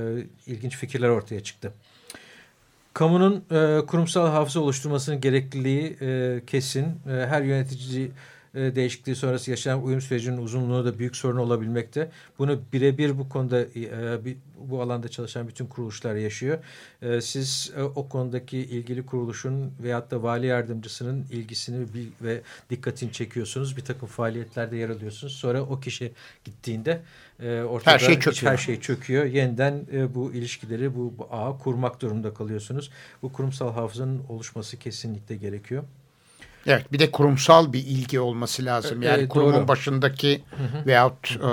ilginç fikirler ortaya çıktı. Kamunun e, kurumsal hafıza oluşturmasının gerekliliği e, kesin. E, her yönetici e, değişikliği sonrası yaşanan uyum sürecinin uzunluğu da büyük sorun olabilmekte. Bunu birebir bu konuda e, bu alanda çalışan bütün kuruluşlar yaşıyor. E, siz o konudaki ilgili kuruluşun veyahut da vali yardımcısının ilgisini ve dikkatini çekiyorsunuz. Bir takım faaliyetlerde yer alıyorsunuz. Sonra o kişi gittiğinde ortada her şey çöküyor. Her şey çöküyor. Yeniden bu ilişkileri, bu, bu ağı kurmak durumunda kalıyorsunuz. Bu kurumsal hafızanın oluşması kesinlikle gerekiyor. Evet bir de kurumsal bir ilgi olması lazım. Yani evet, kurumun doğru. başındaki hı hı. veyahut e,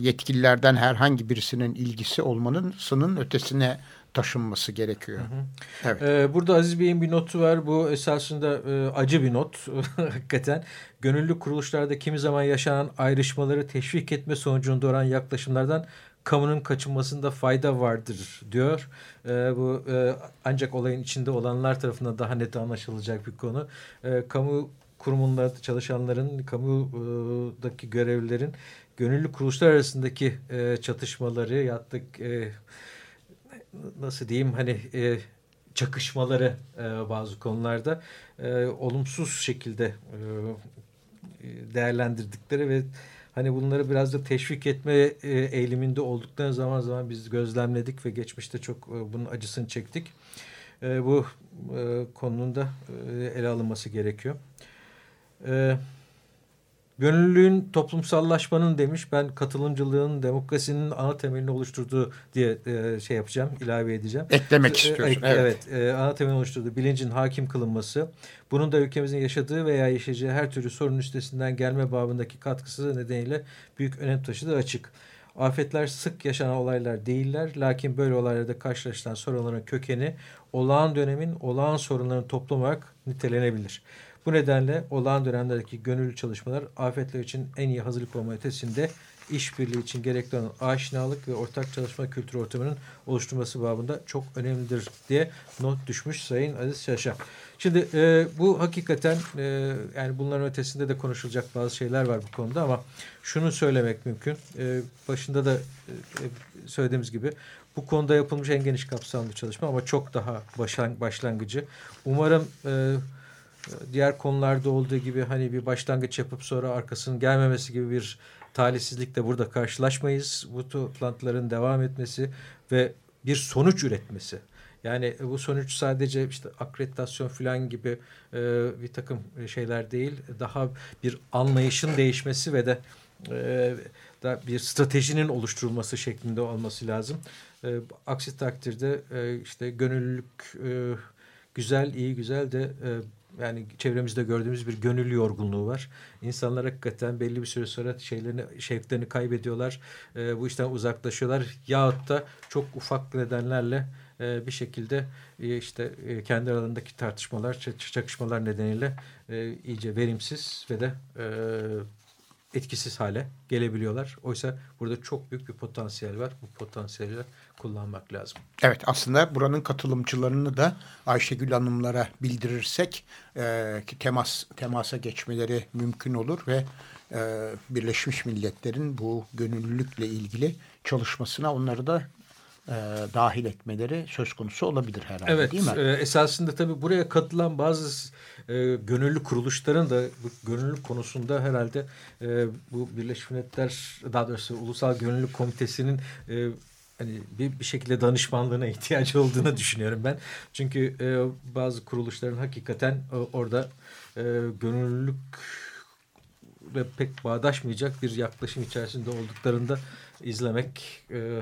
yetkililerden herhangi birisinin ilgisi olmanın ötesine taşınması gerekiyor. Hı hı. Evet. Ee, burada Aziz Bey'in bir notu var. Bu esasında e, acı bir not hakikaten. Gönüllü kuruluşlarda kimi zaman yaşanan ayrışmaları teşvik etme sonucunda oran yaklaşımlardan kamunun kaçınmasında fayda vardır diyor. E, bu e, ancak olayın içinde olanlar tarafından daha net anlaşılacak bir konu. E, kamu kurumunda çalışanların, kamudaki görevlilerin gönüllü kuruluşlar arasındaki e, çatışmaları yattık e, nasıl diyeyim hani e, çakışmaları e, bazı konularda e, olumsuz şekilde e, değerlendirdikleri ve hani bunları biraz da teşvik etme e, eğiliminde olduklarını zaman zaman biz gözlemledik ve geçmişte çok e, bunun acısını çektik. E, bu konunun da ele alınması gerekiyor. E, Gönüllülüğün toplumsallaşmanın demiş. Ben katılımcılığın demokrasinin ana temelini oluşturduğu diye e, şey yapacağım, ilave edeceğim. Eklemek E, istiyorsun. e, evet, e, ana temelini oluşturduğu bilincin hakim kılınması. Bunun da ülkemizin yaşadığı veya yaşayacağı her türlü sorun üstesinden gelme babındaki katkısı nedeniyle büyük önem taşıdığı açık. Afetler sık yaşanan olaylar değiller. Lakin böyle olaylarda karşılaşılan sorunların kökeni olağan dönemin olağan sorunların toplam olarak nitelenebilir. Bu nedenle olağan dönemlerdeki gönüllü çalışmalar afetler için en iyi hazırlık olma ötesinde işbirliği için gerekli olan aşinalık ve ortak çalışma kültürü ortamının oluşturması babında çok önemlidir diye not düşmüş Sayın Aziz Şaşa. Şimdi e, bu hakikaten e, yani bunların ötesinde de konuşulacak bazı şeyler var bu konuda ama şunu söylemek mümkün. E, başında da e, söylediğimiz gibi bu konuda yapılmış en geniş kapsamlı çalışma ama çok daha başlangıcı. Umarım e, diğer konularda olduğu gibi hani bir başlangıç yapıp sonra arkasının gelmemesi gibi bir talihsizlikle burada karşılaşmayız. Bu toplantıların devam etmesi ve bir sonuç üretmesi. Yani bu sonuç sadece işte akreditasyon falan gibi e, bir takım şeyler değil. Daha bir anlayışın değişmesi ve de e, da bir stratejinin oluşturulması şeklinde olması lazım. E, aksi takdirde e, işte gönüllülük e, güzel, iyi güzel de e, yani çevremizde gördüğümüz bir gönüllü yorgunluğu var. İnsanlar hakikaten belli bir süre sonra şeylerini, şevklerini kaybediyorlar. E, bu işten uzaklaşıyorlar. Yahut da çok ufak nedenlerle e, bir şekilde e, işte e, kendi aralarındaki tartışmalar, çakışmalar nedeniyle e, iyice verimsiz ve de e, etkisiz hale gelebiliyorlar. Oysa burada çok büyük bir potansiyel var. Bu potansiyeli kullanmak lazım. Evet aslında buranın katılımcılarını da Ayşegül Hanımlara bildirirsek e, ki temas temasa geçmeleri mümkün olur ve e, Birleşmiş Milletler'in bu gönüllülükle ilgili çalışmasına onları da e, dahil etmeleri söz konusu olabilir herhalde evet, değil mi? Evet esasında tabii buraya katılan bazı e, gönüllü kuruluşların da bu gönüllülük konusunda herhalde e, bu Birleşmiş Milletler daha doğrusu Ulusal Gönüllülük Komitesi'nin e, hani bir, bir şekilde danışmanlığına ihtiyacı olduğunu düşünüyorum ben. Çünkü e, bazı kuruluşların hakikaten e, orada e, gönüllülük ve pek bağdaşmayacak bir yaklaşım içerisinde olduklarında izlemek e,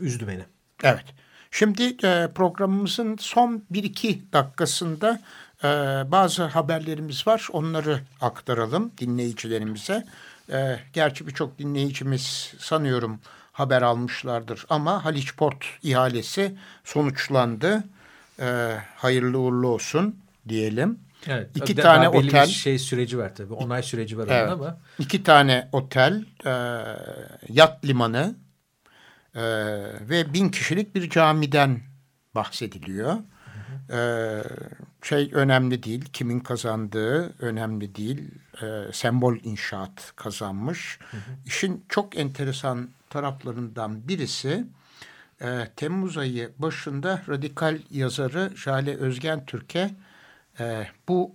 üzdü beni. Evet. Şimdi e, programımızın son 1-2 dakikasında e, bazı haberlerimiz var. Onları aktaralım dinleyicilerimize. E, gerçi birçok dinleyicimiz sanıyorum haber almışlardır ama Haliç Port ihalesi sonuçlandı. E, hayırlı uğurlu olsun diyelim. Evet, iki tane otel şey süreci var tabii. Onay süreci var evet, ama. İki tane otel, e, yat limanı, e, ve bin kişilik bir camiden bahsediliyor. Hı hı. E, şey önemli değil, kimin kazandığı önemli değil. E, sembol inşaat kazanmış. Hı hı. İşin çok enteresan taraflarından birisi e, Temmuz ayı başında radikal yazarı Jale Özgen Türk'e e, bu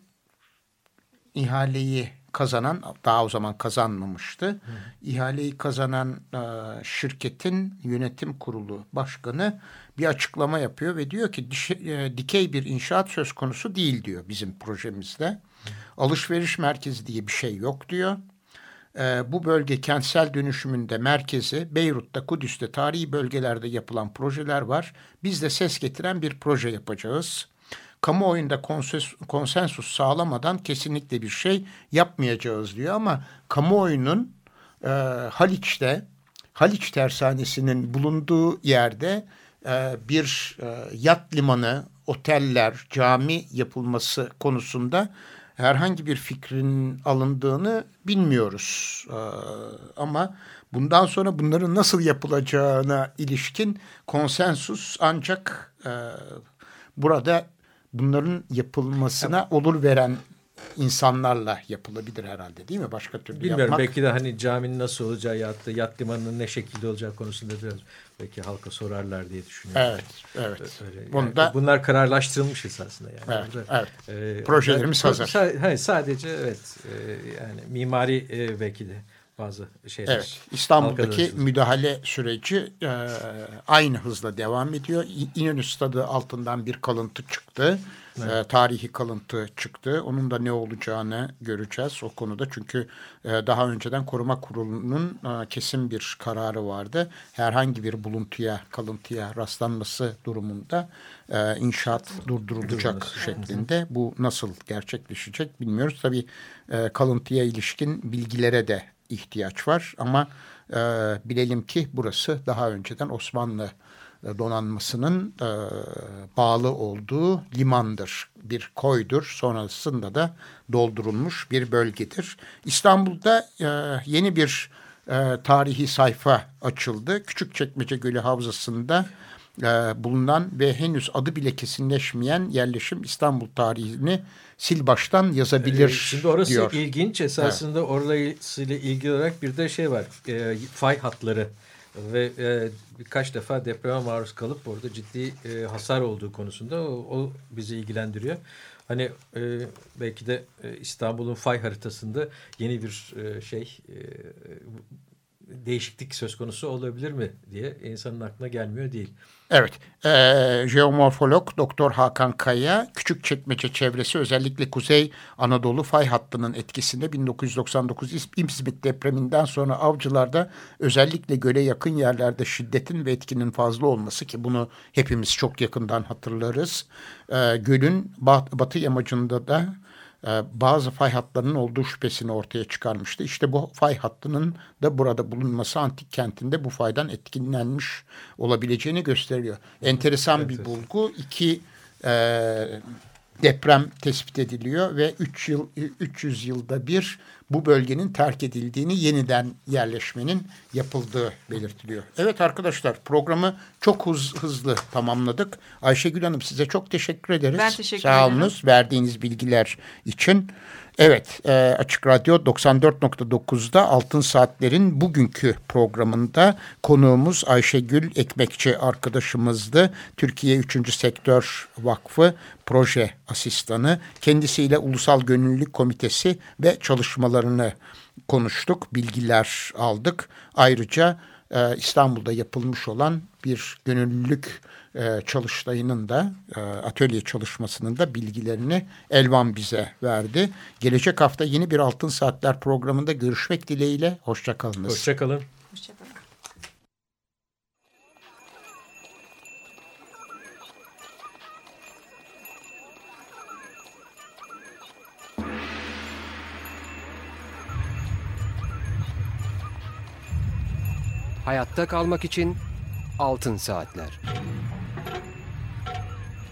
ihaleyi kazanan daha o zaman kazanmamıştı. Hı. İhaleyi kazanan e, şirketin yönetim kurulu başkanı bir açıklama yapıyor ve diyor ki e, dikey bir inşaat söz konusu değil diyor bizim projemizde. Hı. Alışveriş merkezi diye bir şey yok diyor. E, bu bölge kentsel dönüşümünde merkezi Beyrut'ta, Kudüs'te, tarihi bölgelerde yapılan projeler var. Biz de ses getiren bir proje yapacağız kamuoyunda konsensus sağlamadan kesinlikle bir şey yapmayacağız diyor ama kamuoyunun e, Haliç'te Haliç tersanesinin bulunduğu yerde e, bir e, yat limanı, oteller, cami yapılması konusunda herhangi bir fikrin alındığını bilmiyoruz. E, ama bundan sonra bunların nasıl yapılacağına ilişkin konsensus ancak e, burada bunların yapılmasına olur veren insanlarla yapılabilir herhalde değil mi? Başka türlü Bilmiyorum yapmak. belki de hani caminin nasıl olacağı ya da yat limanının ne şekilde olacağı konusunda biraz belki halka sorarlar diye düşünüyorum. Evet, evet. Öyle. Yani da, bunlar kararlaştırılmış esasında yani. Evet, Burada, evet. E, Projelerimiz hazır. Sa sadece evet e, yani mimari e, belki de bazı şeyler. Evet, İstanbul'daki müdahale süreci e, aynı hızla devam ediyor. İnönü Stadı altından bir kalıntı çıktı. evet. e, tarihi kalıntı çıktı. Onun da ne olacağını göreceğiz o konuda. Çünkü e, daha önceden koruma kurulunun e, kesin bir kararı vardı. Herhangi bir buluntuya, kalıntıya rastlanması durumunda e, inşaat durdurulacak Durması. şeklinde. Bu nasıl gerçekleşecek bilmiyoruz. Tabii e, kalıntıya ilişkin bilgilere de ihtiyaç var ama e, bilelim ki burası daha önceden Osmanlı e, donanmasının e, bağlı olduğu limandır, bir koydur. Sonrasında da doldurulmuş bir bölgedir. İstanbul'da e, yeni bir e, tarihi sayfa açıldı. Küçükçekmece Gölü Havzası'nda e, bulunan ve henüz adı bile kesinleşmeyen yerleşim İstanbul tarihini sil baştan yazabilir ee, Şimdi orası diyor. ilginç. Esasında evet. orasıyla ilgili olarak bir de şey var. E, fay hatları ve e, birkaç defa depreme maruz kalıp orada ciddi e, hasar olduğu konusunda o, o bizi ilgilendiriyor. Hani e, belki de e, İstanbul'un fay haritasında yeni bir e, şey e, değişiklik söz konusu olabilir mi diye insanın aklına gelmiyor değil. Evet, e, jeomorfolog Doktor Hakan Kaya, Küçükçekmece çevresi özellikle Kuzey Anadolu fay hattının etkisinde 1999 İzmit depreminden sonra avcılarda özellikle göle yakın yerlerde şiddetin ve etkinin fazla olması ki bunu hepimiz çok yakından hatırlarız. E, gölün bat, batı yamacında da bazı fay hatlarının olduğu şüphesini ortaya çıkarmıştı. İşte bu fay hattının da burada bulunması antik kentinde bu faydan etkilenmiş olabileceğini gösteriyor. Enteresan evet, bir bulgu. İki e, deprem tespit ediliyor ve 3 yıl 300 yılda bir bu bölgenin terk edildiğini yeniden yerleşmenin yapıldığı belirtiliyor. Evet arkadaşlar programı çok hız, hızlı tamamladık. Ayşegül Hanım size çok teşekkür ederiz. Ben teşekkür Sağ ederim. Sağolunuz verdiğiniz bilgiler için. Evet, e, Açık Radyo 94.9'da Altın Saatler'in bugünkü programında konuğumuz Ayşegül Ekmekçi arkadaşımızdı. Türkiye 3. Sektör Vakfı proje asistanı. Kendisiyle Ulusal Gönüllülük Komitesi ve çalışmalarını konuştuk, bilgiler aldık. Ayrıca e, İstanbul'da yapılmış olan bir gönüllülük e, çalıştayının da e, atölye çalışmasının da bilgilerini Elvan bize verdi. Gelecek hafta yeni bir Altın Saatler programında görüşmek dileğiyle. Hoşçakalınız. Hoşçakalın. Hoşçakalın. Hayatta kalmak için Altın Saatler.